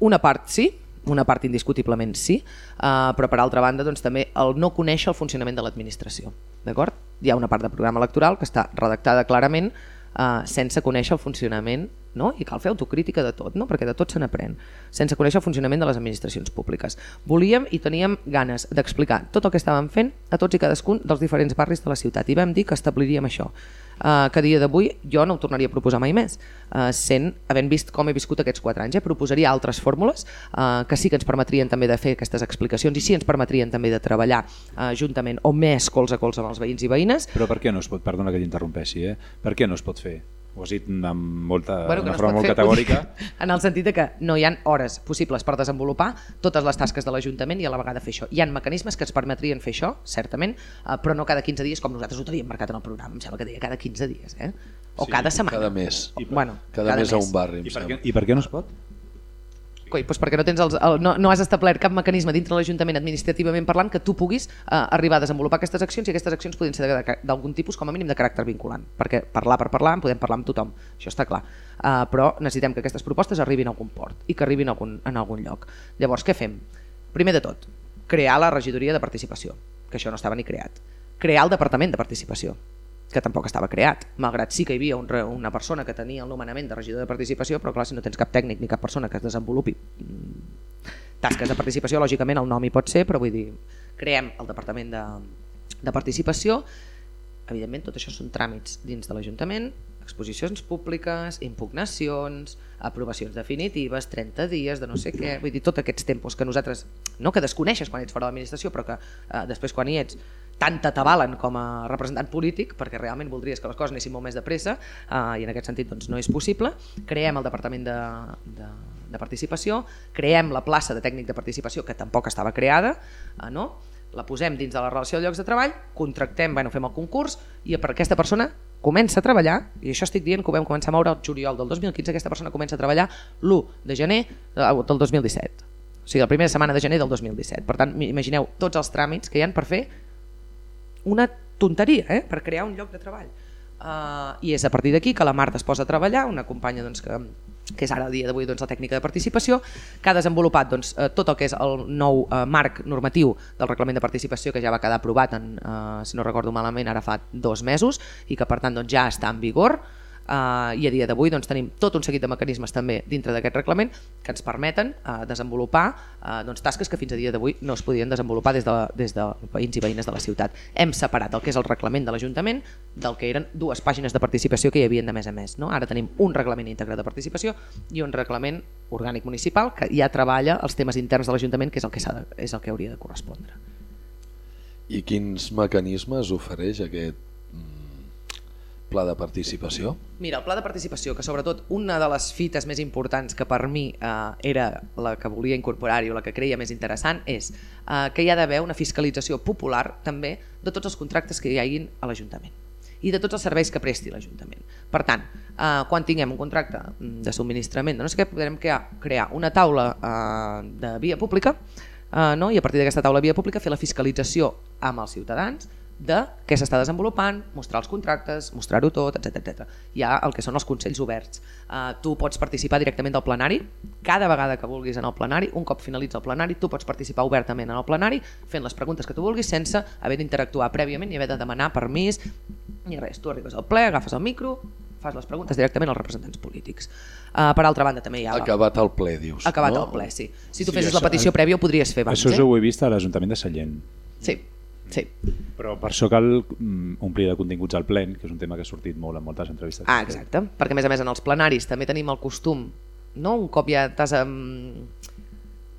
una part sí una part indiscutiblement sí, uh, però per altra banda doncs, també el no conèixer el funcionament de l'administració. D'acord? Hi ha una part del programa electoral que està redactada clarament uh, sense conèixer el funcionament no? i cal fer autocrítica de tot, no? perquè de tot se n'aprèn, sense conèixer el funcionament de les administracions públiques. Volíem i teníem ganes d'explicar tot el que estàvem fent a tots i cadascun dels diferents barris de la ciutat i vam dir que establiríem això uh, que a dia d'avui jo no ho tornaria a proposar mai més, uh, sent, havent vist com he viscut aquests 4 anys, eh, proposaria altres fórmules uh, que sí que ens permetrien també de fer aquestes explicacions i sí ens permetrien també de treballar uh, juntament o més colze a colze amb els veïns i veïnes. Però per què no es pot, perdona que t'interrompessi, eh? per què no es pot fer? Ho has dit amb molta, Bueno, una no forma molt fer, categòrica. dir, *laughs* En el sentit de que no hi ha hores possibles per desenvolupar totes les tasques de l'Ajuntament i a la vegada fer això. Hi ha mecanismes que ens permetrien fer això, certament, eh, però no cada 15 dies com nosaltres ho teníem marcat en el programa. Em sembla que deia cada 15 dies, eh? O Sí, cada setmana. Cada mes. O, bueno, Cada, mes a un barri, em I per, sembla. què, I per què no es pot? Coi, doncs perquè no, tens els, el, no, no has establert cap mecanisme dintre l'Ajuntament administrativament parlant que tu puguis eh, arribar a desenvolupar aquestes accions i aquestes accions poden ser d'algun tipus com a mínim de caràcter vinculant, perquè parlar per parlar en podem parlar amb tothom, això està clar, uh, però necessitem que aquestes propostes arribin a algun port i que arribin a algun, en algun lloc. Llavors, què fem? Primer de tot, crear la regidoria de participació, que això no estava ni creat. Crear el departament de participació, que tampoc estava creat, malgrat sí que hi havia un, una persona que tenia el nomenament de regidor de participació, però clar, si no tens cap tècnic ni cap persona que es desenvolupi mm, tasques de participació, lògicament el nom hi pot ser, però vull dir, creem el departament de, de participació, evidentment tot això són tràmits dins de l'Ajuntament, exposicions públiques, impugnacions, aprovacions definitives, 30 dies de no sé què, vull dir, tots aquests tempos que nosaltres, no que desconeixes quan ets fora de l'administració, però que eh, després quan hi ets tant t'avalen com a representant polític, perquè realment voldries que les coses anessin molt més de pressa, eh, i en aquest sentit doncs, no és possible. Creem el Departament de, de, de Participació, creem la plaça de tècnic de participació, que tampoc estava creada, eh, no? la posem dins de la relació de llocs de treball, contractem, bueno, fem el concurs, i per aquesta persona comença a treballar, i això estic dient que ho vam començar a moure el juliol del 2015, aquesta persona comença a treballar l'1 de gener eh, del 2017. O sigui, la primera setmana de gener del 2017. Per tant, imagineu tots els tràmits que hi han per fer una tonteria eh? per crear un lloc de treball. Uh, I és a partir d'aquí que la Marta es posa a treballar, una companya doncs, que, que és ara a dia d'avui doncs, la tècnica de participació, que ha desenvolupat doncs, eh, tot el que és el nou eh, marc normatiu del reglament de participació que ja va quedar aprovat, en, eh, si no recordo malament, ara fa dos mesos i que per tant doncs, ja està en vigor Uh, i a dia d'avui doncs, tenim tot un seguit de mecanismes també dintre d'aquest reglament que ens permeten uh, desenvolupar uh, doncs, tasques que fins a dia d'avui no es podien desenvolupar des de, des de veïns i veïnes de la ciutat. Hem separat el que és el reglament de l'Ajuntament del que eren dues pàgines de participació que hi havien de més a més. No? Ara tenim un reglament íntegre de participació i un reglament orgànic municipal que ja treballa els temes interns de l'Ajuntament que és el que, de, és el que hauria de correspondre. I quins mecanismes ofereix aquest mm, pla de participació? Mira, el pla de participació, que sobretot una de les fites més importants que per mi eh, era la que volia incorporar-hi o la que creia més interessant és eh, que hi ha d'haver una fiscalització popular també de tots els contractes que hi hagin a l'Ajuntament i de tots els serveis que presti l'Ajuntament. Per tant, eh, quan tinguem un contracte mm, de subministrament, no sé què, podrem crear una taula eh, de via pública eh, no? i a partir d'aquesta taula de via pública fer la fiscalització amb els ciutadans de què s'està desenvolupant, mostrar els contractes, mostrar-ho tot, etc etc. Hi ha el que són els consells oberts. Uh, tu pots participar directament del plenari, cada vegada que vulguis en el plenari, un cop finalitza el plenari, tu pots participar obertament en el plenari, fent les preguntes que tu vulguis sense haver d'interactuar prèviament i haver de demanar permís ni res. Tu arribes al ple, agafes el micro, fas les preguntes directament als representants polítics. Uh, per altra banda també hi ha... Acabat el ple, dius. Acabat no? el ple, sí. Si tu Sí, fessis això- la petició prèvia ho podries fer abans. Això eh? ho he vist a l'Ajuntament de Sallent. Sí, sí. Però per això cal mm, omplir de continguts al plen, que és un tema que ha sortit molt en moltes entrevistes. Ah, exacte, perquè a més a més en els plenaris també tenim el costum, no? un cop ja t'has um,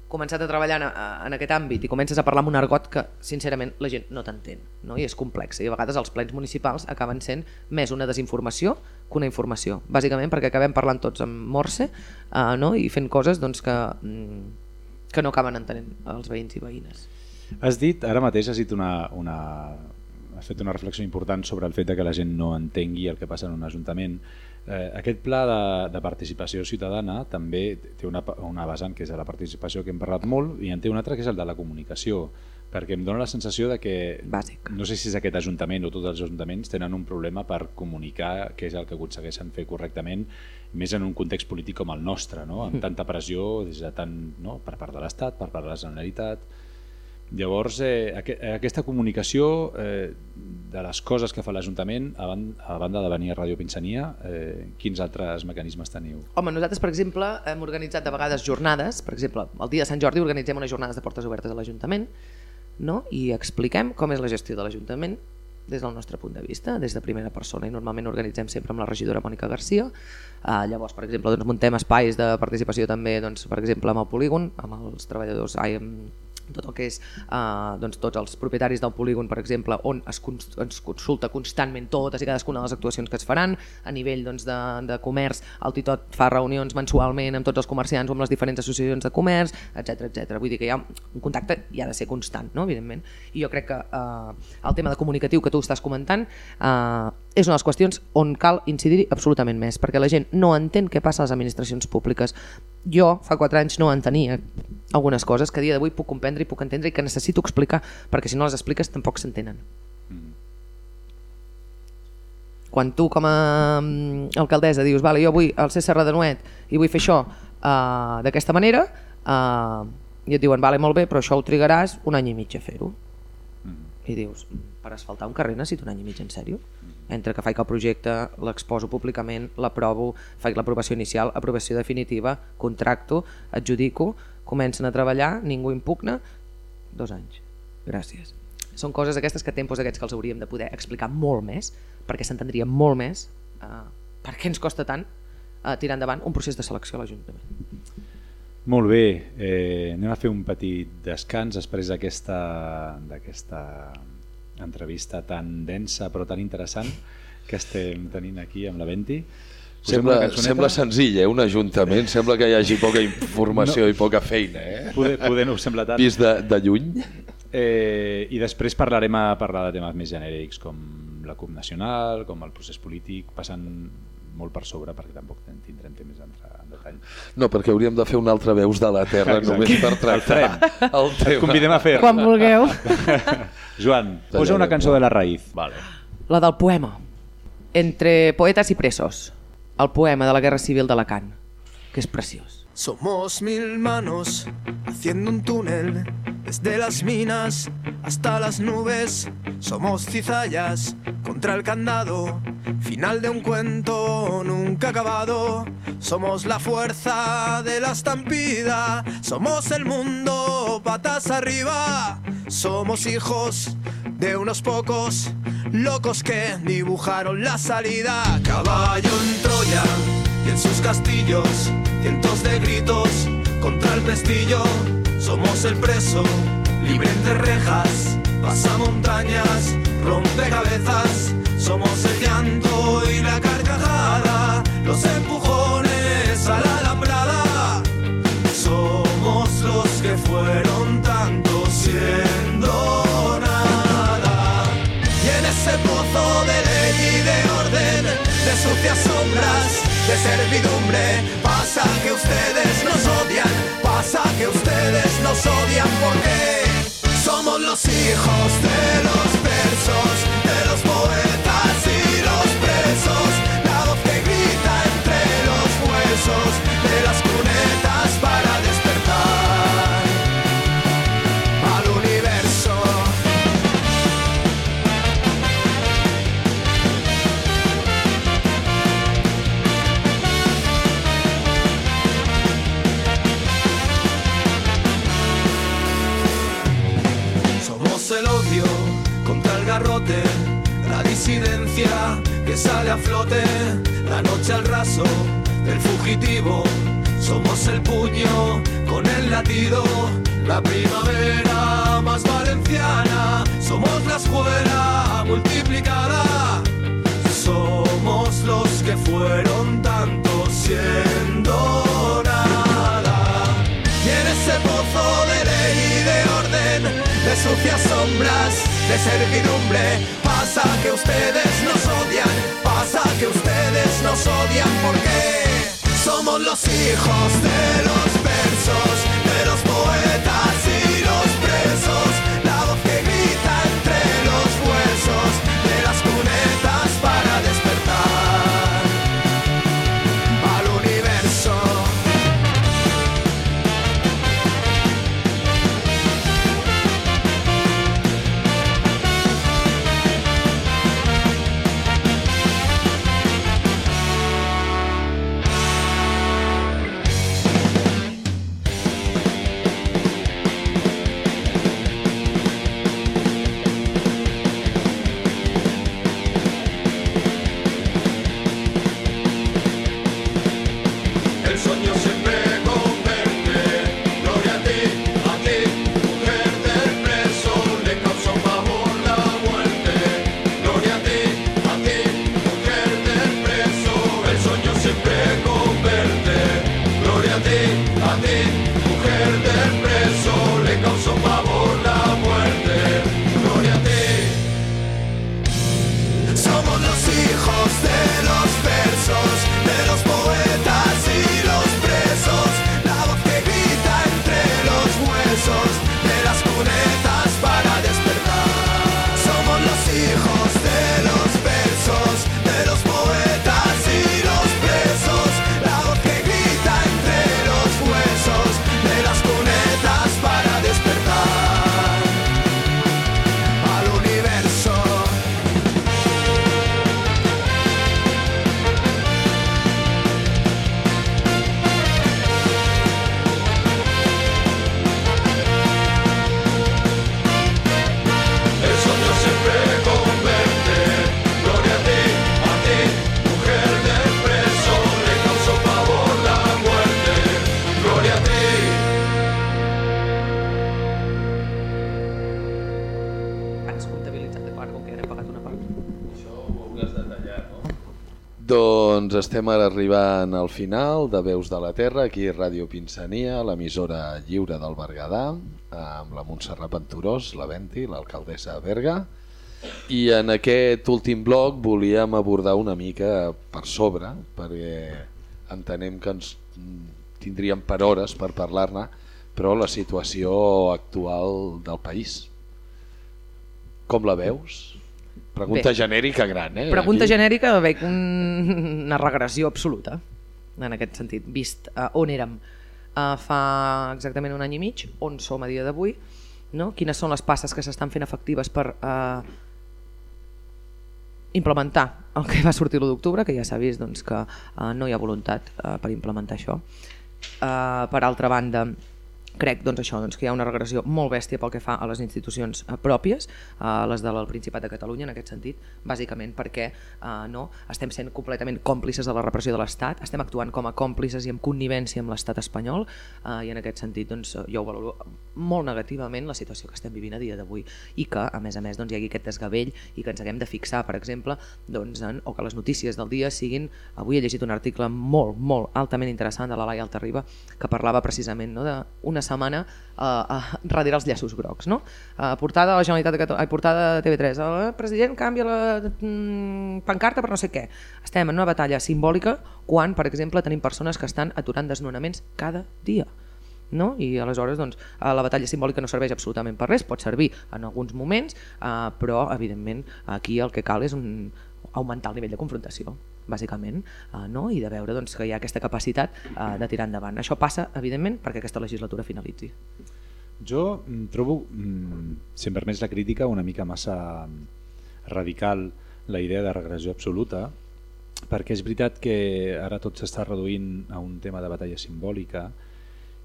començat a treballar en, en aquest àmbit i comences a parlar amb un argot que sincerament la gent no t'entén no? i és complex i a vegades els plens municipals acaben sent més una desinformació que una informació, bàsicament perquè acabem parlant tots amb morse uh, no? i fent coses doncs, que, mm, que no acaben entenent els veïns i veïnes. Has dit, ara mateix has dit una, una, has fet una reflexió important sobre el fet de que la gent no entengui el que passa en un ajuntament. Eh, aquest pla de, de participació ciutadana també té una, una vessant que és la participació que hem parlat molt i en té una altra que és el de la comunicació perquè em dóna la sensació de que Bàsic. no sé si és aquest ajuntament o tots els ajuntaments tenen un problema per comunicar què és el que aconsegueixen fer correctament més en un context polític com el nostre no? amb tanta pressió des de tant, no? per part de l'Estat, per part de la Generalitat Llavors, eh, aqu aquesta comunicació eh, de les coses que fa l'Ajuntament, a, ban a banda de venir a Ràdio Pinsania, eh, quins altres mecanismes teniu? Home, nosaltres, per exemple, hem organitzat de vegades jornades, per exemple, el dia de Sant Jordi organitzem unes jornades de portes obertes a l'Ajuntament no? i expliquem com és la gestió de l'Ajuntament des del nostre punt de vista, des de primera persona i normalment organitzem sempre amb la regidora Mònica Garcia uh, llavors per exemple doncs, muntem espais de participació també doncs, per exemple amb el polígon amb els treballadors ai, amb tot el que és eh, doncs, tots els propietaris del polígon, per exemple, on es, es consulta constantment totes i cadascuna de les actuacions que es faran, a nivell doncs, de, de comerç, el Titot fa reunions mensualment amb tots els comerciants o amb les diferents associacions de comerç, etc etc. Vull dir que hi ha un contacte i ha de ser constant, no? evidentment. I jo crec que eh, el tema de comunicatiu que tu estàs comentant eh, és una de les qüestions on cal incidir absolutament més, perquè la gent no entén què passa a les administracions públiques. Jo fa 4 anys no entenia algunes coses que a dia d'avui puc comprendre i puc entendre i que necessito explicar, perquè si no les expliques tampoc s'entenen. Quan tu com a mm, alcaldessa dius vale, jo vull al César de Nuet i vull fer això uh, d'aquesta manera uh, i et diuen vale, molt bé, però això ho trigaràs un any i mig a fer-ho. I dius, per asfaltar un carrer necessito un any i mig, en sèrio? Entre que faig el projecte, l'exposo públicament, l'aprovo, faig l'aprovació inicial, aprovació definitiva, contracto, adjudico, comencen a treballar, ningú impugna, dos anys. Gràcies. Són coses aquestes que tempos aquests que els hauríem de poder explicar molt més, perquè s'entendria molt més eh, per què ens costa tant eh, tirar endavant un procés de selecció a l'Ajuntament. Molt bé, eh, anem a fer un petit descans després d'aquesta d'aquesta entrevista tan densa però tan interessant que estem tenint aquí amb la Venti. Sembla, sembla senzill, eh? un ajuntament, sembla que hi hagi poca informació *laughs* No. i poca feina. Eh? Poder, poder no us sembla tant. Vist de, de lluny. Eh, I després parlarem a parlar de temes més genèrics com la CUP nacional, com el procés polític, passant molt per sobre perquè tampoc tindrem temps d'entrar en detall. No, perquè hauríem de fer un altre veus de la Terra Exacte. només per El tractar farem. el Et tema. convidem a fer. Quan vulgueu. *laughs* Joan, posa una cançó de la raïz. Vale. La del poema. Entre poetas y presos. El poema de la Guerra Civil d'Alacant, que és preciós. Somos mil manos haciendo un túnel desde las minas hasta las nubes. Somos cizallas contra el candado, final de un cuento nunca acabado. Somos la fuerza de la estampida, somos el mundo patas arriba. Somos hijos de unos pocos locos que dibujaron la salida. Caballo en Troya y en sus castillos, cientos de gritos contra el pestillo. Somos el preso, libre entre rejas, pasa montañas, rompe cabezas. Somos el llanto y la carcajada, los empujones a la alambrada. Somos los que fueron tanto siendo nada. Y en ese pozo de ley y de orden, de sucias sombras, de servidumbre, pasa que ustedes nos odian, pasa que ustedes nos odian porque somos los hijos de los versos, de los poetas la disidencia que sale a flote, la noche al raso del fugitivo. Somos el puño con el latido, la primavera más valenciana. Somos la escuela multiplicada. Somos los que fueron tanto siendo nada. Y en ese pozo de ley y de orden, de sucias sombras, de servidumbre, pasa que ustedes nos odian, pasa que ustedes nos odian porque somos los hijos de los versos, de los poetas y los presos, estem arribant al final de Veus de la Terra, aquí Ràdio Pinsania, l'emissora lliure del Berguedà, amb la Montserrat Venturós, la Venti, l'alcaldessa de Berga. I en aquest últim bloc volíem abordar una mica per sobre, perquè entenem que ens tindríem per hores per parlar-ne, però la situació actual del país. Com la veus? Pregunta Bé. genèrica gran, eh? Pregunta Aquí. genèrica, veig un, una regressió absoluta, en aquest sentit, vist uh, on érem uh, fa exactament un any i mig, on som a dia d'avui, no? quines són les passes que s'estan fent efectives per uh, implementar el que va sortir l'1 d'octubre, que ja s'ha vist doncs, que uh, no hi ha voluntat uh, per implementar això. Uh, per altra banda, crec doncs, això, doncs, que hi ha una regressió molt bèstia pel que fa a les institucions eh, pròpies, eh, les del Principat de Catalunya en aquest sentit, bàsicament perquè eh, no estem sent completament còmplices de la repressió de l'Estat, estem actuant com a còmplices i amb connivència amb l'Estat espanyol eh, i en aquest sentit doncs, jo ho valoro molt negativament la situació que estem vivint a dia d'avui i que a més a més doncs, hi hagi aquest desgavell i que ens haguem de fixar per exemple doncs, en, o que les notícies del dia siguin avui he llegit un article molt molt altament interessant de la Laia Altarriba que parlava precisament no, d'una setmana uh, uh, darrere els llaços grocs. No? Uh, portada de la Generalitat de Catalunya, portada de TV3, el president canvia la mm, pancarta per no sé què. Estem en una batalla simbòlica quan, per exemple, tenim persones que estan aturant desnonaments cada dia. No? i aleshores doncs, eh, la batalla simbòlica no serveix absolutament per res, pot servir en alguns moments, eh, però evidentment aquí el que cal és un, augmentar el nivell de confrontació bàsicament, eh, no? i de veure doncs, que hi ha aquesta capacitat eh, de tirar endavant. Això passa, evidentment, perquè aquesta legislatura finalitzi. Jo mm, trobo, mm, si em permets la crítica, una mica massa radical la idea de regressió absoluta, perquè és veritat que ara tot s'està reduint a un tema de batalla simbòlica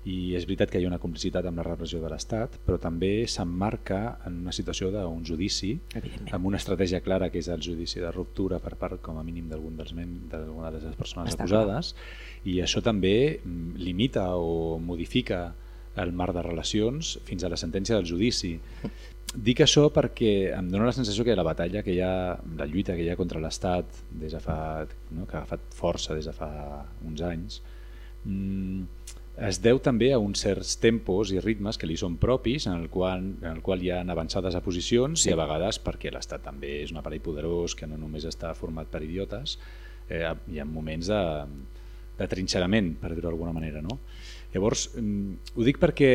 i és veritat que hi ha una complicitat amb la repressió de l'Estat, però també s'emmarca en una situació d'un judici amb una estratègia clara que és el judici de ruptura per part com a mínim d'algun dels d'alguna de les persones Està acusades i això també mm, limita o modifica el marc de relacions fins a la sentència del judici. Dic això perquè em dóna la sensació que la batalla que hi ha, la lluita que hi ha contra l'Estat des de fa, no, que ha agafat força des de fa uns anys, mm, es deu també a uns certs tempos i ritmes que li són propis, en el qual, en el qual hi ha avançades a posicions sí. i a vegades perquè l'Estat també és un aparell poderós que no només està format per idiotes, eh, hi ha moments de, de trinxerament, per dir-ho d'alguna manera. No? Llavors, mm, ho dic perquè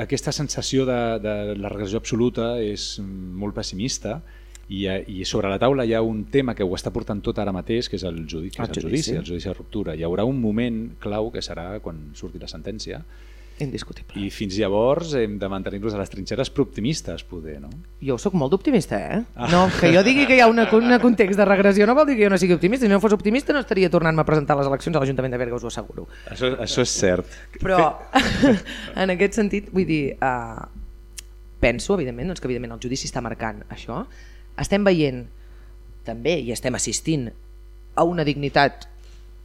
aquesta sensació de, de la regressió absoluta és mm, molt pessimista i, eh, i sobre la taula hi ha un tema que ho està portant tot ara mateix, que és el, judi que és El el judici, judici. el judici de ruptura. Hi haurà un moment clau que serà quan surti la sentència Indiscutible. i fins llavors hem de mantenir-nos a les trinxeres prooptimistes, poder, no? Jo sóc molt optimista, eh? No, que jo digui que hi ha un context de regressió no vol dir que jo no sigui optimista. Si no fos optimista no estaria tornant-me a presentar les eleccions a l'Ajuntament de Berga, us ho asseguro. Això, això és cert. Però, *laughs* en aquest sentit, vull dir, uh, penso, evidentment, doncs, que evidentment el judici està marcant això. Estem veient també i estem assistint a una dignitat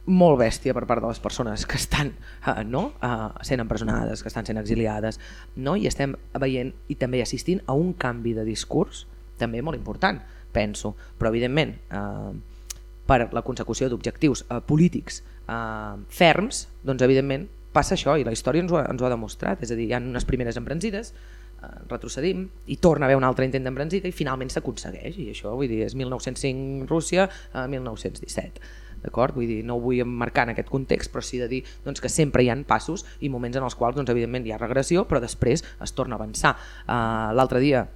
molt bèstia per part de les persones que estan uh, no? uh, sent empresonades, que estan sent exiliades, no? i estem veient i també assistint a un canvi de discurs també molt important, penso. Però, evidentment, eh, per la consecució d'objectius eh, polítics eh, ferms, doncs, evidentment, passa això i la història ens ho, ha, ens ho ha demostrat. És a dir, hi ha unes primeres embranzides, eh, retrocedim i torna a haver un altre intent d'embranzida i finalment s'aconsegueix. I això, vull dir, és 1905 Rússia a 1917. D'acord? Vull dir, no ho vull emmarcar en aquest context, però sí de dir doncs, que sempre hi han passos i moments en els quals doncs, evidentment hi ha regressió, però després es torna a avançar. Uh, L'altre dia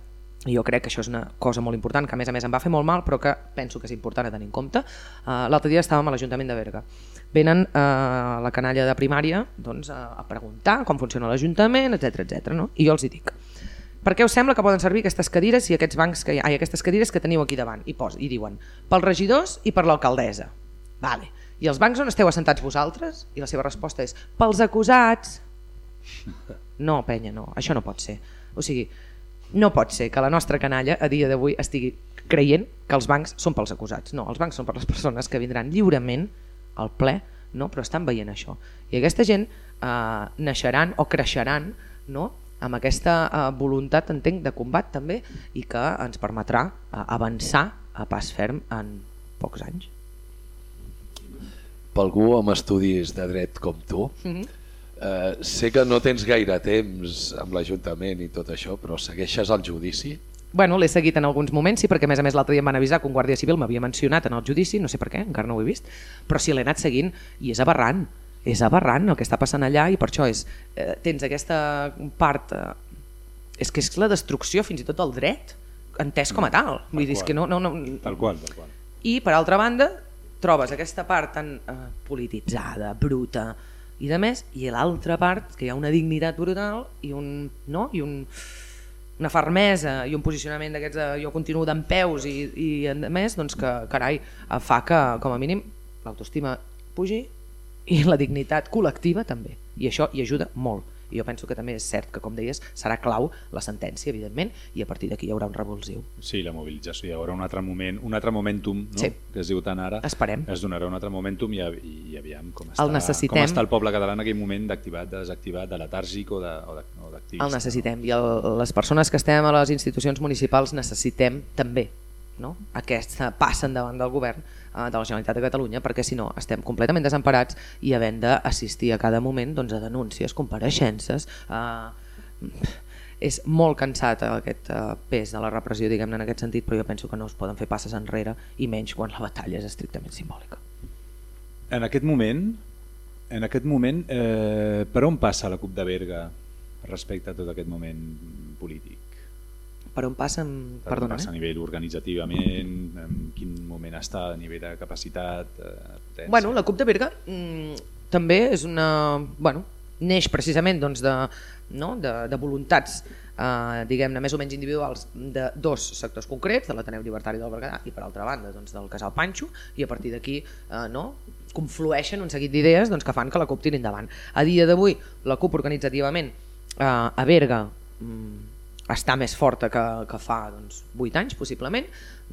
jo crec que això és una cosa molt important que a més a més em va fer molt mal però que penso que és important a tenir en compte uh, l'altre dia estàvem a l'Ajuntament de Berga venen uh, la canalla de primària doncs, a, a preguntar com funciona l'Ajuntament etc etc. no? i jo els hi dic per què us sembla que poden servir aquestes cadires i aquests bancs que hi ha, ai, aquestes cadires que teniu aquí davant i, pos, i diuen pels regidors i per l'alcaldessa vale. i els bancs on esteu assentats vosaltres? i la seva resposta és pels acusats *laughs* no penya, no, això no pot ser o sigui, no pot ser que la nostra canalla a dia d'avui estigui creient que els bancs són pels acusats. No, els bancs són per les persones que vindran lliurement al ple, no? però estan veient això. I aquesta gent eh, naixeran o creixeran no? Amb aquesta eh, voluntat, entenc, de combat també i que ens permetrà eh, avançar a pas ferm en pocs anys. per algú amb estudis de dret com tu, Mhm. eh, sé que no tens gaire temps amb l'Ajuntament i tot això, però segueixes el judici? Bueno, l'he seguit en alguns moments, sí, perquè a més a més l'altre dia em van avisar que un guàrdia civil m'havia mencionat en el judici, no sé per què, encara no ho he vist, però sí l'he anat seguint i és aberrant, és aberrant el que està passant allà i per això és, eh, tens aquesta part, eh, és que és la destrucció fins i tot del dret, entès com a tal, vull dir, és que no, no, no, Tal qual, tal qual. i per altra banda trobes aquesta part tan eh, polititzada, bruta i de més, i l'altra part que hi ha una dignitat brutal i un, no? I un, una fermesa i un posicionament d'aquests de jo continuo d'en peus i, i a més doncs que carai eh, fa que com a mínim l'autoestima pugi i la dignitat col·lectiva també i això hi ajuda molt i jo penso que també és cert que com deies serà clau la sentència evidentment i a partir d'aquí hi haurà un revulsiu Sí, la mobilització. Hi haurà un altre moment, un altre momentum, no? Sí. que es diu tant ara. Esperem. Es donarà un altre momentum i, i, i aviam com està, El necessitem. com està el poble català en aquell moment d'activat, de desactivat, de letàrgic o d'activista. El necessitem i el, les persones que estem a les institucions municipals necessitem també no? aquesta passa endavant del govern de la Generalitat de Catalunya perquè si no estem completament desemparats i havent d'assistir a cada moment doncs, a denúncies, compareixences eh, és molt cansat aquest eh, pes de la repressió diguem-ne en aquest sentit però jo penso que no es poden fer passes enrere i menys quan la batalla és estrictament simbòlica En aquest moment, en aquest moment eh, per on passa la CUP de Berga respecte a tot aquest moment polític? Per on passen, Per on perdona, passa a eh? nivell organitzativament, en quin moment està a nivell de capacitat, eh, potència? Bueno, la CUP de Berga mm, també és una... Bueno, neix precisament doncs, de, no? de, de voluntats eh, diguem-ne més o menys individuals de dos sectors concrets, de l'Ateneu Llibertari del Berguedà i per altra banda doncs, del Casal Panxo i a partir d'aquí eh, no? conflueixen un seguit d'idees doncs, que fan que la CUP tiri endavant. A dia d'avui la CUP organitzativament eh, a Berga mm, està més forta que, que fa doncs, 8 anys possiblement,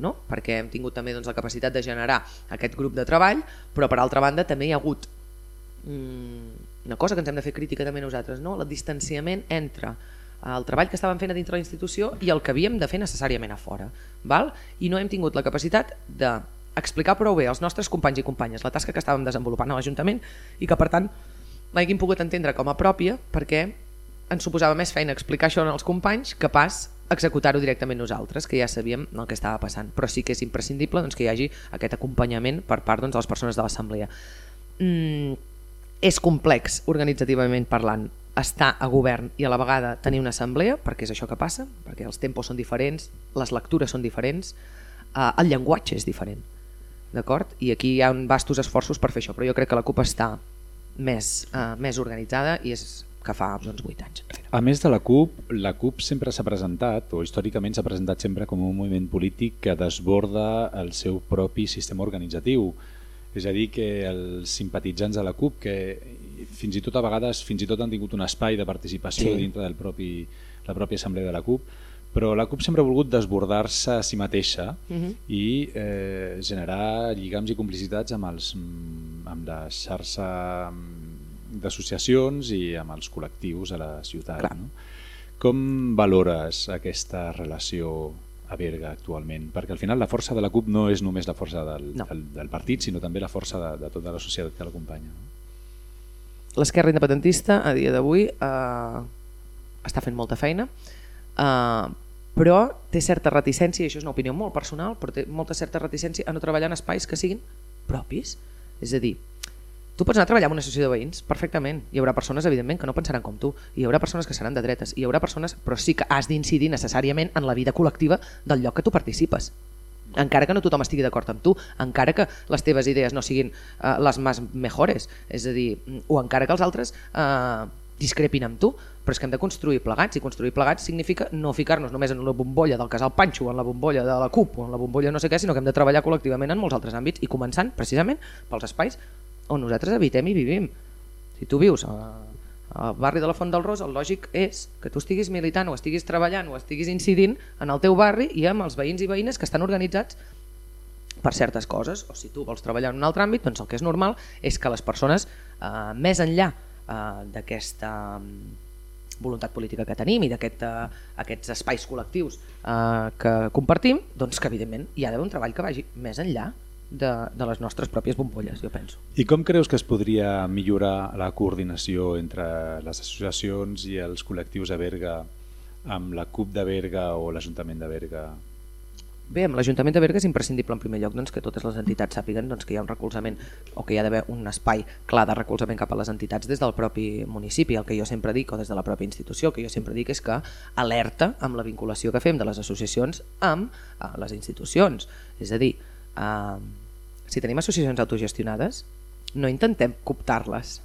no? perquè hem tingut també doncs, la capacitat de generar aquest grup de treball, però per altra banda també hi ha hagut mm, una cosa que ens hem de fer crítica també nosaltres, no? el distanciament entre el treball que estàvem fent a dintre la institució i el que havíem de fer necessàriament a fora. Val? I no hem tingut la capacitat de explicar prou bé als nostres companys i companyes la tasca que estàvem desenvolupant a l'Ajuntament i que per tant l'haguin pogut entendre com a pròpia perquè ens suposava més feina explicar això als companys que pas executar-ho directament nosaltres, que ja sabíem el que estava passant. Però sí que és imprescindible doncs, que hi hagi aquest acompanyament per part doncs, de les persones de l'Assemblea. Mm, és complex organitzativament parlant estar a govern i a la vegada tenir una assemblea, perquè és això que passa, perquè els tempos són diferents, les lectures són diferents, eh, el llenguatge és diferent. D'acord? I aquí hi ha vastos esforços per fer això, però jo crec que la CUP està més, eh, més organitzada i és que fa doncs, 8 anys enrere. A més de la CUP, la CUP sempre s'ha presentat, o històricament s'ha presentat sempre com un moviment polític que desborda el seu propi sistema organitzatiu. És a dir, que els simpatitzants de la CUP, que fins i tot a vegades fins i tot han tingut un espai de participació Sí. dintre del propi, la pròpia assemblea de la CUP, però la CUP sempre ha volgut desbordar-se a si mateixa Mhm. i eh, generar lligams i complicitats amb, els, amb la xarxa d'associacions i amb els col·lectius a la ciutat. Clar. No? Com valores aquesta relació a Berga actualment? Perquè al final la força de la CUP no és només la força del, No. del, del partit, sinó també la força de, de tota la societat que l'acompanya. No? L'esquerra independentista a dia d'avui eh, està fent molta feina, eh, però té certa reticència, i això és una opinió molt personal, però té molta certa reticència a no treballar en espais que siguin propis. És a dir, tu pots anar a treballar en una associació de veïns perfectament, hi haurà persones evidentment que no pensaran com tu, hi haurà persones que seran de dretes, hi haurà persones, però sí que has d'incidir necessàriament en la vida col·lectiva del lloc que tu participes. Encara que no tothom estigui d'acord amb tu, encara que les teves idees no siguin uh, les més mejores, és a dir, o encara que els altres uh, discrepin amb tu, però és que hem de construir plegats, i construir plegats significa no ficar-nos només en la bombolla del casal Panxo, en la bombolla de la CUP, o en la bombolla no sé què, sinó que hem de treballar col·lectivament en molts altres àmbits, i començant precisament pels espais on nosaltres habitem i vivim. Si tu vius al barri de la Font del Ros, el lògic és que tu estiguis militant o estiguis treballant o estiguis incidint en el teu barri i amb els veïns i veïnes que estan organitzats per certes coses, o si tu vols treballar en un altre àmbit, doncs el que és normal és que les persones, eh, més enllà eh, d'aquesta mm, voluntat política que tenim i d'aquests aquest, aquests espais col·lectius eh, que compartim, doncs que evidentment hi ha d'haver un treball que vagi més enllà de, de les nostres pròpies bombolles, jo penso. I com creus que es podria millorar la coordinació entre les associacions i els col·lectius de Berga amb la CUP de Berga o l'Ajuntament de Berga? Bé, amb l'Ajuntament de Berga és imprescindible en primer lloc doncs, que totes les entitats sàpiguen doncs, que hi ha un recolzament o que hi ha d'haver un espai clar de recolzament cap a les entitats des del propi municipi. El que jo sempre dic, o des de la pròpia institució, que jo sempre dic és que alerta amb la vinculació que fem de les associacions amb eh, les institucions. És a dir, eh, si tenim associacions autogestionades, no intentem cooptar-les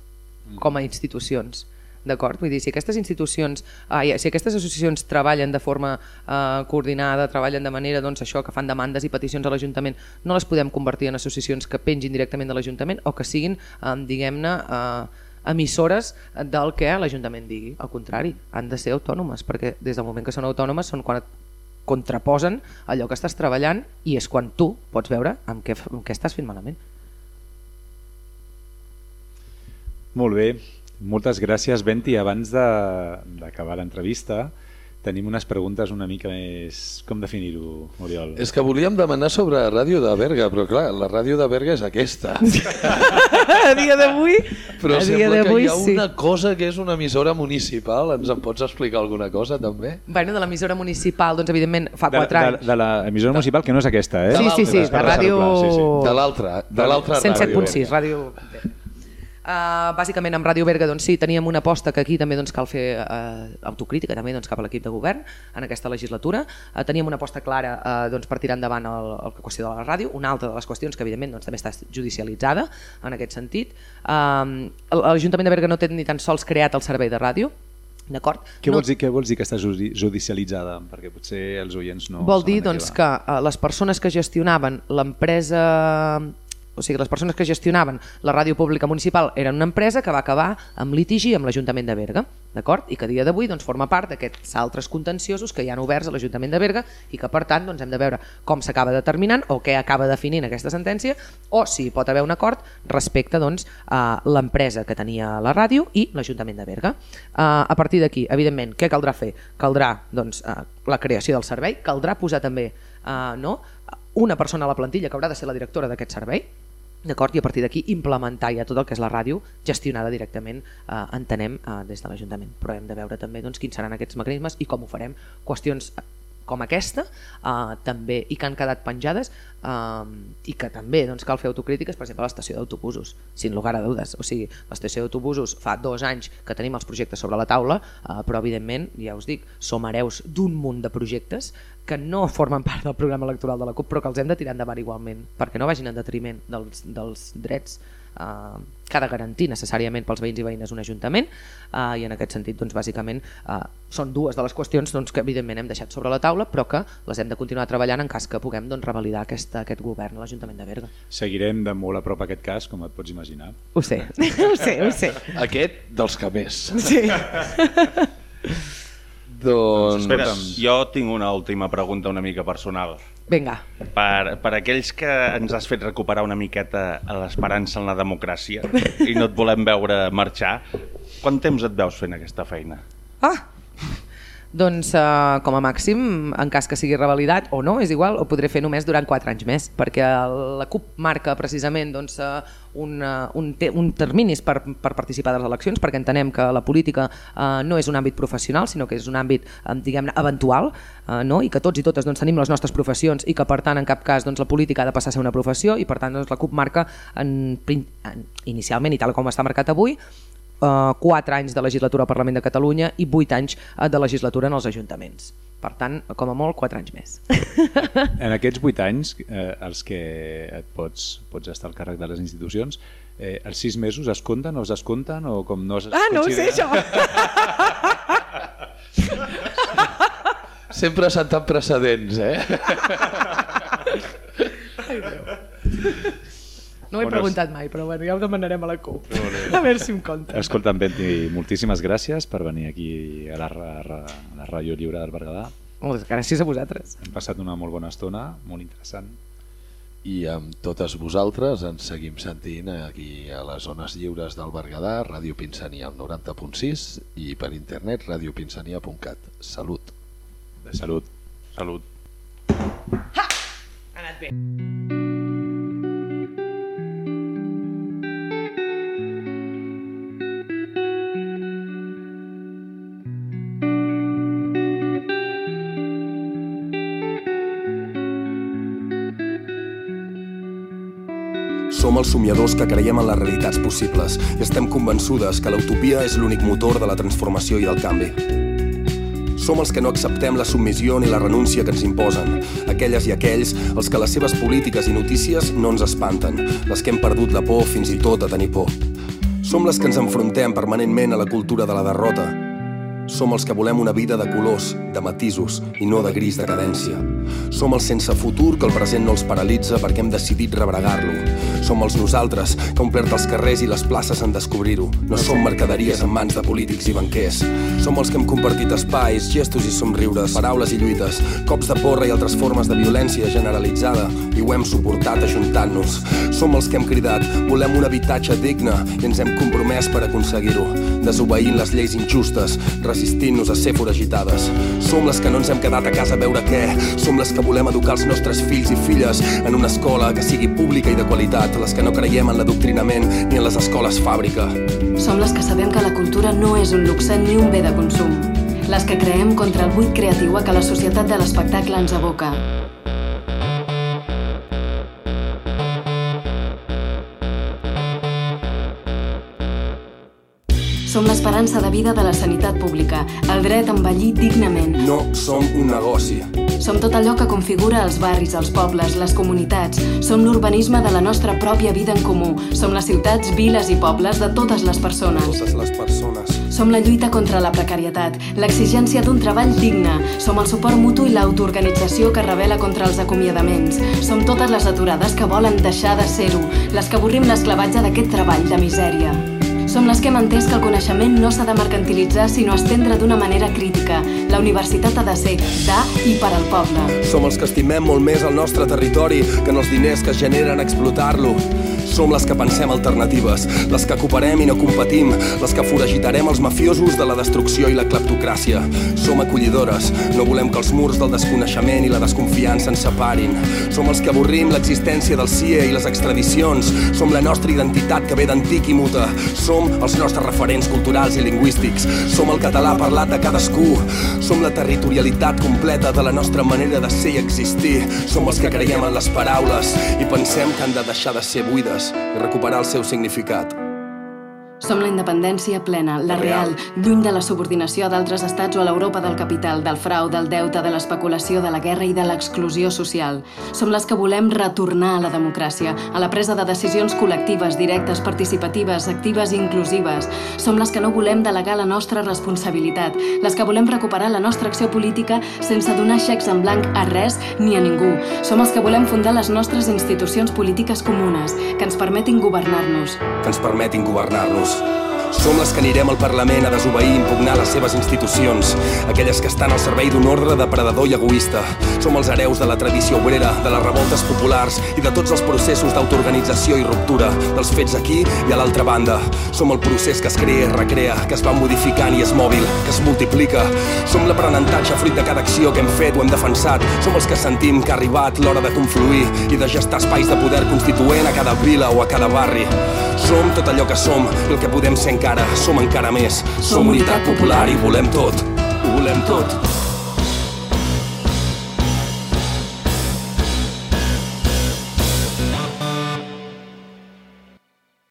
com a institucions. D'acord? Vull dir, si aquestes institucions, ai, si aquestes associacions treballen de forma eh, coordinada, treballen de manera doncs, això que fan demandes i peticions a l'Ajuntament, no les podem convertir en associacions que pengin directament de l'Ajuntament o que siguin, eh, diguem-ne, eh, emissores del que l'Ajuntament digui. Al contrari, han de ser autònomes, perquè des del moment que són autònomes són quan contraposen allò que estàs treballant i és quan tu pots veure amb què, amb què estàs fent malament. Molt bé, moltes gràcies Benti. Abans d'acabar l'entrevista tenim unes preguntes una mica més... Com definir-ho, Oriol? És que volíem demanar sobre Ràdio de Berga, però clar, la ràdio de Berga és aquesta. a dia d'avui Però a dia sembla que hi ha sí. una cosa que és una emissora municipal. Ens en pots explicar alguna cosa, també? Bueno, de l'emissora municipal, doncs evidentment fa de, 4 de, anys. de l'emissora municipal, que no és aquesta, eh? Sí, sí, sí, de ràdio... Sí, sí. De l'altra, de l'altra ràdio. 107.6, ràdio... Uh, bàsicament amb Ràdio Berga doncs, sí, teníem una aposta que aquí també doncs, cal fer uh, autocrítica també doncs, cap a l'equip de govern en aquesta legislatura. Uh, teníem una aposta clara uh, doncs, per tirar endavant el, el, qüestió de la ràdio, una altra de les qüestions que evidentment doncs, també està judicialitzada en aquest sentit. Uh, L'Ajuntament de Berga no té ni tan sols creat el servei de ràdio, D'acord? Què, No- vols dir, què vols dir que està judi- judicialitzada? Perquè potser els oients no... Vol dir doncs, que eh, les persones que gestionaven l'empresa o sigui, les persones que gestionaven la ràdio pública municipal eren una empresa que va acabar amb litigi amb l'Ajuntament de Berga, d'acord? I que a dia d'avui doncs, forma part d'aquests altres contenciosos que hi han oberts a l'Ajuntament de Berga i que per tant doncs, hem de veure com s'acaba determinant o què acaba definint aquesta sentència o si pot haver un acord respecte doncs, a l'empresa que tenia la ràdio i l'Ajuntament de Berga. Uh, a partir d'aquí, evidentment, què caldrà fer? Caldrà doncs, uh, la creació del servei, caldrà posar també uh, no? una persona a la plantilla que haurà de ser la directora d'aquest servei, D'acord? I a partir d'aquí implementar ja tot el que és la ràdio gestionada directament, eh, entenem, eh, des de l'Ajuntament. Però hem de veure també doncs, quins seran aquests mecanismes i com ho farem. Qüestions eh, com aquesta eh, també i que han quedat penjades eh, i que també doncs, cal fer autocrítiques, per exemple, a l'estació d'autobusos, sin lugar a dudes. O sigui, l'estació d'autobusos fa dos anys que tenim els projectes sobre la taula, eh, però evidentment, ja us dic, som hereus d'un munt de projectes que no formen part del programa electoral de la CUP però que els hem de tirar endavant igualment perquè no vagin en detriment dels, dels drets eh, que ha de garantir necessàriament pels veïns i veïnes un ajuntament eh, i en aquest sentit doncs, bàsicament eh, són dues de les qüestions doncs, que evidentment hem deixat sobre la taula però que les hem de continuar treballant en cas que puguem doncs, revalidar aquesta, aquest govern a l'Ajuntament de Berga. Seguirem de molt a prop aquest cas, com et pots imaginar. Ho sé, ho sé, ho sé. Aquest dels que més. Sí. doncs... Espera, jo tinc una última pregunta una mica personal. Vinga. Per, per aquells que ens has fet recuperar una miqueta l'esperança en la democràcia i no et volem veure marxar, quant temps et veus fent aquesta feina? Ah! Doncs eh, com a màxim, en cas que sigui revalidat o no, és igual, ho podré fer només durant 4 anys més, perquè la CUP marca precisament doncs, eh, un, eh, un, te, un terminis per, per participar de les eleccions, perquè entenem que la política eh, no és un àmbit professional, sinó que és un àmbit eh, diguem-ne eventual, eh, no? i que tots i totes doncs, tenim les nostres professions i que per tant en cap cas doncs, la política ha de passar a ser una professió i per tant doncs, la CUP marca en, en, inicialment i tal com està marcat avui 4 anys de legislatura al Parlament de Catalunya i 8 anys eh, de legislatura en els ajuntaments. Per tant, com a molt, 4 anys més. En aquests vuit anys, eh, els que et pots, pots estar al càrrec de les institucions, eh, els sis mesos es compten o es descompten o com no es Ah, no ho sé, això! Sempre sentant precedents, eh? *laughs* No ho he preguntat mai, però bueno, ja ho demanarem a la CUP. *laughs* A veure si em compta. Escolta, Benti, moltíssimes gràcies per venir aquí a la, a la Ràdio Lliure del Berguedà. Moltes gràcies a vosaltres. Hem passat una molt bona estona, molt interessant. I amb totes vosaltres ens seguim sentint aquí a les zones lliures del Berguedà, Ràdio Pinsania al 90.6 i per internet radiopinsania.cat. Salut. De salut. Salut. Ha anat bé. Som els somiadors que creiem en les realitats possibles i estem convençudes que l'utopia és l'únic motor de la transformació i del canvi. Som els que no acceptem la submissió ni la renúncia que ens imposen. Aquelles i aquells els que les seves polítiques i notícies no ens espanten. Les que hem perdut la por fins i tot a tenir por. Som les que ens enfrontem permanentment a la cultura de la derrota. Som els que volem una vida de colors, de matisos i no de gris de cadència. Som els sense futur que el present no els paralitza perquè hem decidit rebregar-lo. Som els nosaltres que ha omplert els carrers i les places en descobrir-ho. No som mercaderies en mans de polítics i banquers. Som els que hem compartit espais, gestos i somriures, paraules i lluites, cops de porra i altres formes de violència generalitzada i ho hem suportat ajuntant-nos. Som els que hem cridat, volem un habitatge digne i ens hem compromès per aconseguir-ho, desobeint les lleis injustes, resistint-nos a ser foragitades. Som les que no ens hem quedat a casa a veure què, som les que volem educar els nostres fills i filles en una escola que sigui pública i de qualitat, les que no creiem en l'adoctrinament ni en les escoles fàbrica. Som les que sabem que la cultura no és un luxe ni un bé de consum. Les que creem contra el buit creatiu a que la societat de l'espectacle ens aboca. Som l'esperança de vida de la sanitat pública, el dret a envellir dignament. No som un negoci. Som tot allò que configura els barris, els pobles, les comunitats. Som l'urbanisme de la nostra pròpia vida en comú. Som les ciutats, viles i pobles de totes les persones. Totes les persones. Som la lluita contra la precarietat, l'exigència d'un treball digne. Som el suport mutu i l'autoorganització que revela contra els acomiadaments. Som totes les aturades que volen deixar de ser-ho, les que avorrim l'esclavatge d'aquest treball de misèria. Som les que hem entès que el coneixement no s'ha de mercantilitzar sinó estendre d'una manera crítica. La universitat ha de ser de i per al poble. Som els que estimem molt més el nostre territori que en els diners que generen explotar-lo. Som les que pensem alternatives, les que cooperem i no competim, les que foragitarem els mafiosos de la destrucció i la cleptocràcia. Som acollidores, no volem que els murs del desconeixement i la desconfiança ens separin. Som els que avorrim l'existència del CIE i les extradicions. Som la nostra identitat que ve d'antic i muta. Som els nostres referents culturals i lingüístics. Som el català parlat de cadascú. Som la territorialitat completa de la nostra manera de ser i existir. Som els que creiem en les paraules i pensem que han de deixar de ser buides i recuperar el seu significat. Som la independència plena, la real, lluny de la subordinació a d'altres estats o a l'Europa del capital, del frau, del deute, de l'especulació, de la guerra i de l'exclusió social. Som les que volem retornar a la democràcia, a la presa de decisions col·lectives, directes, participatives, actives i inclusives. Som les que no volem delegar la nostra responsabilitat, les que volem recuperar la nostra acció política sense donar xecs en blanc a res ni a ningú. Som els que volem fundar les nostres institucions polítiques comunes, que ens permetin governar-nos. Que ens permetin governar-nos. house. Som les que anirem al Parlament a desobeir i impugnar les seves institucions, aquelles que estan al servei d'un ordre depredador i egoista. Som els hereus de la tradició obrera, de les revoltes populars i de tots els processos d'autoorganització i ruptura, dels fets aquí i a l'altra banda. Som el procés que es crea i recrea, que es va modificant i és mòbil, que es multiplica. Som l'aprenentatge fruit de cada acció que hem fet o hem defensat. Som els que sentim que ha arribat l'hora de confluir i de gestar espais de poder constituent a cada vila o a cada barri. Som tot allò que som i el que podem ser encara, som encara més. Som unitat popular i volem tot. Volem tot.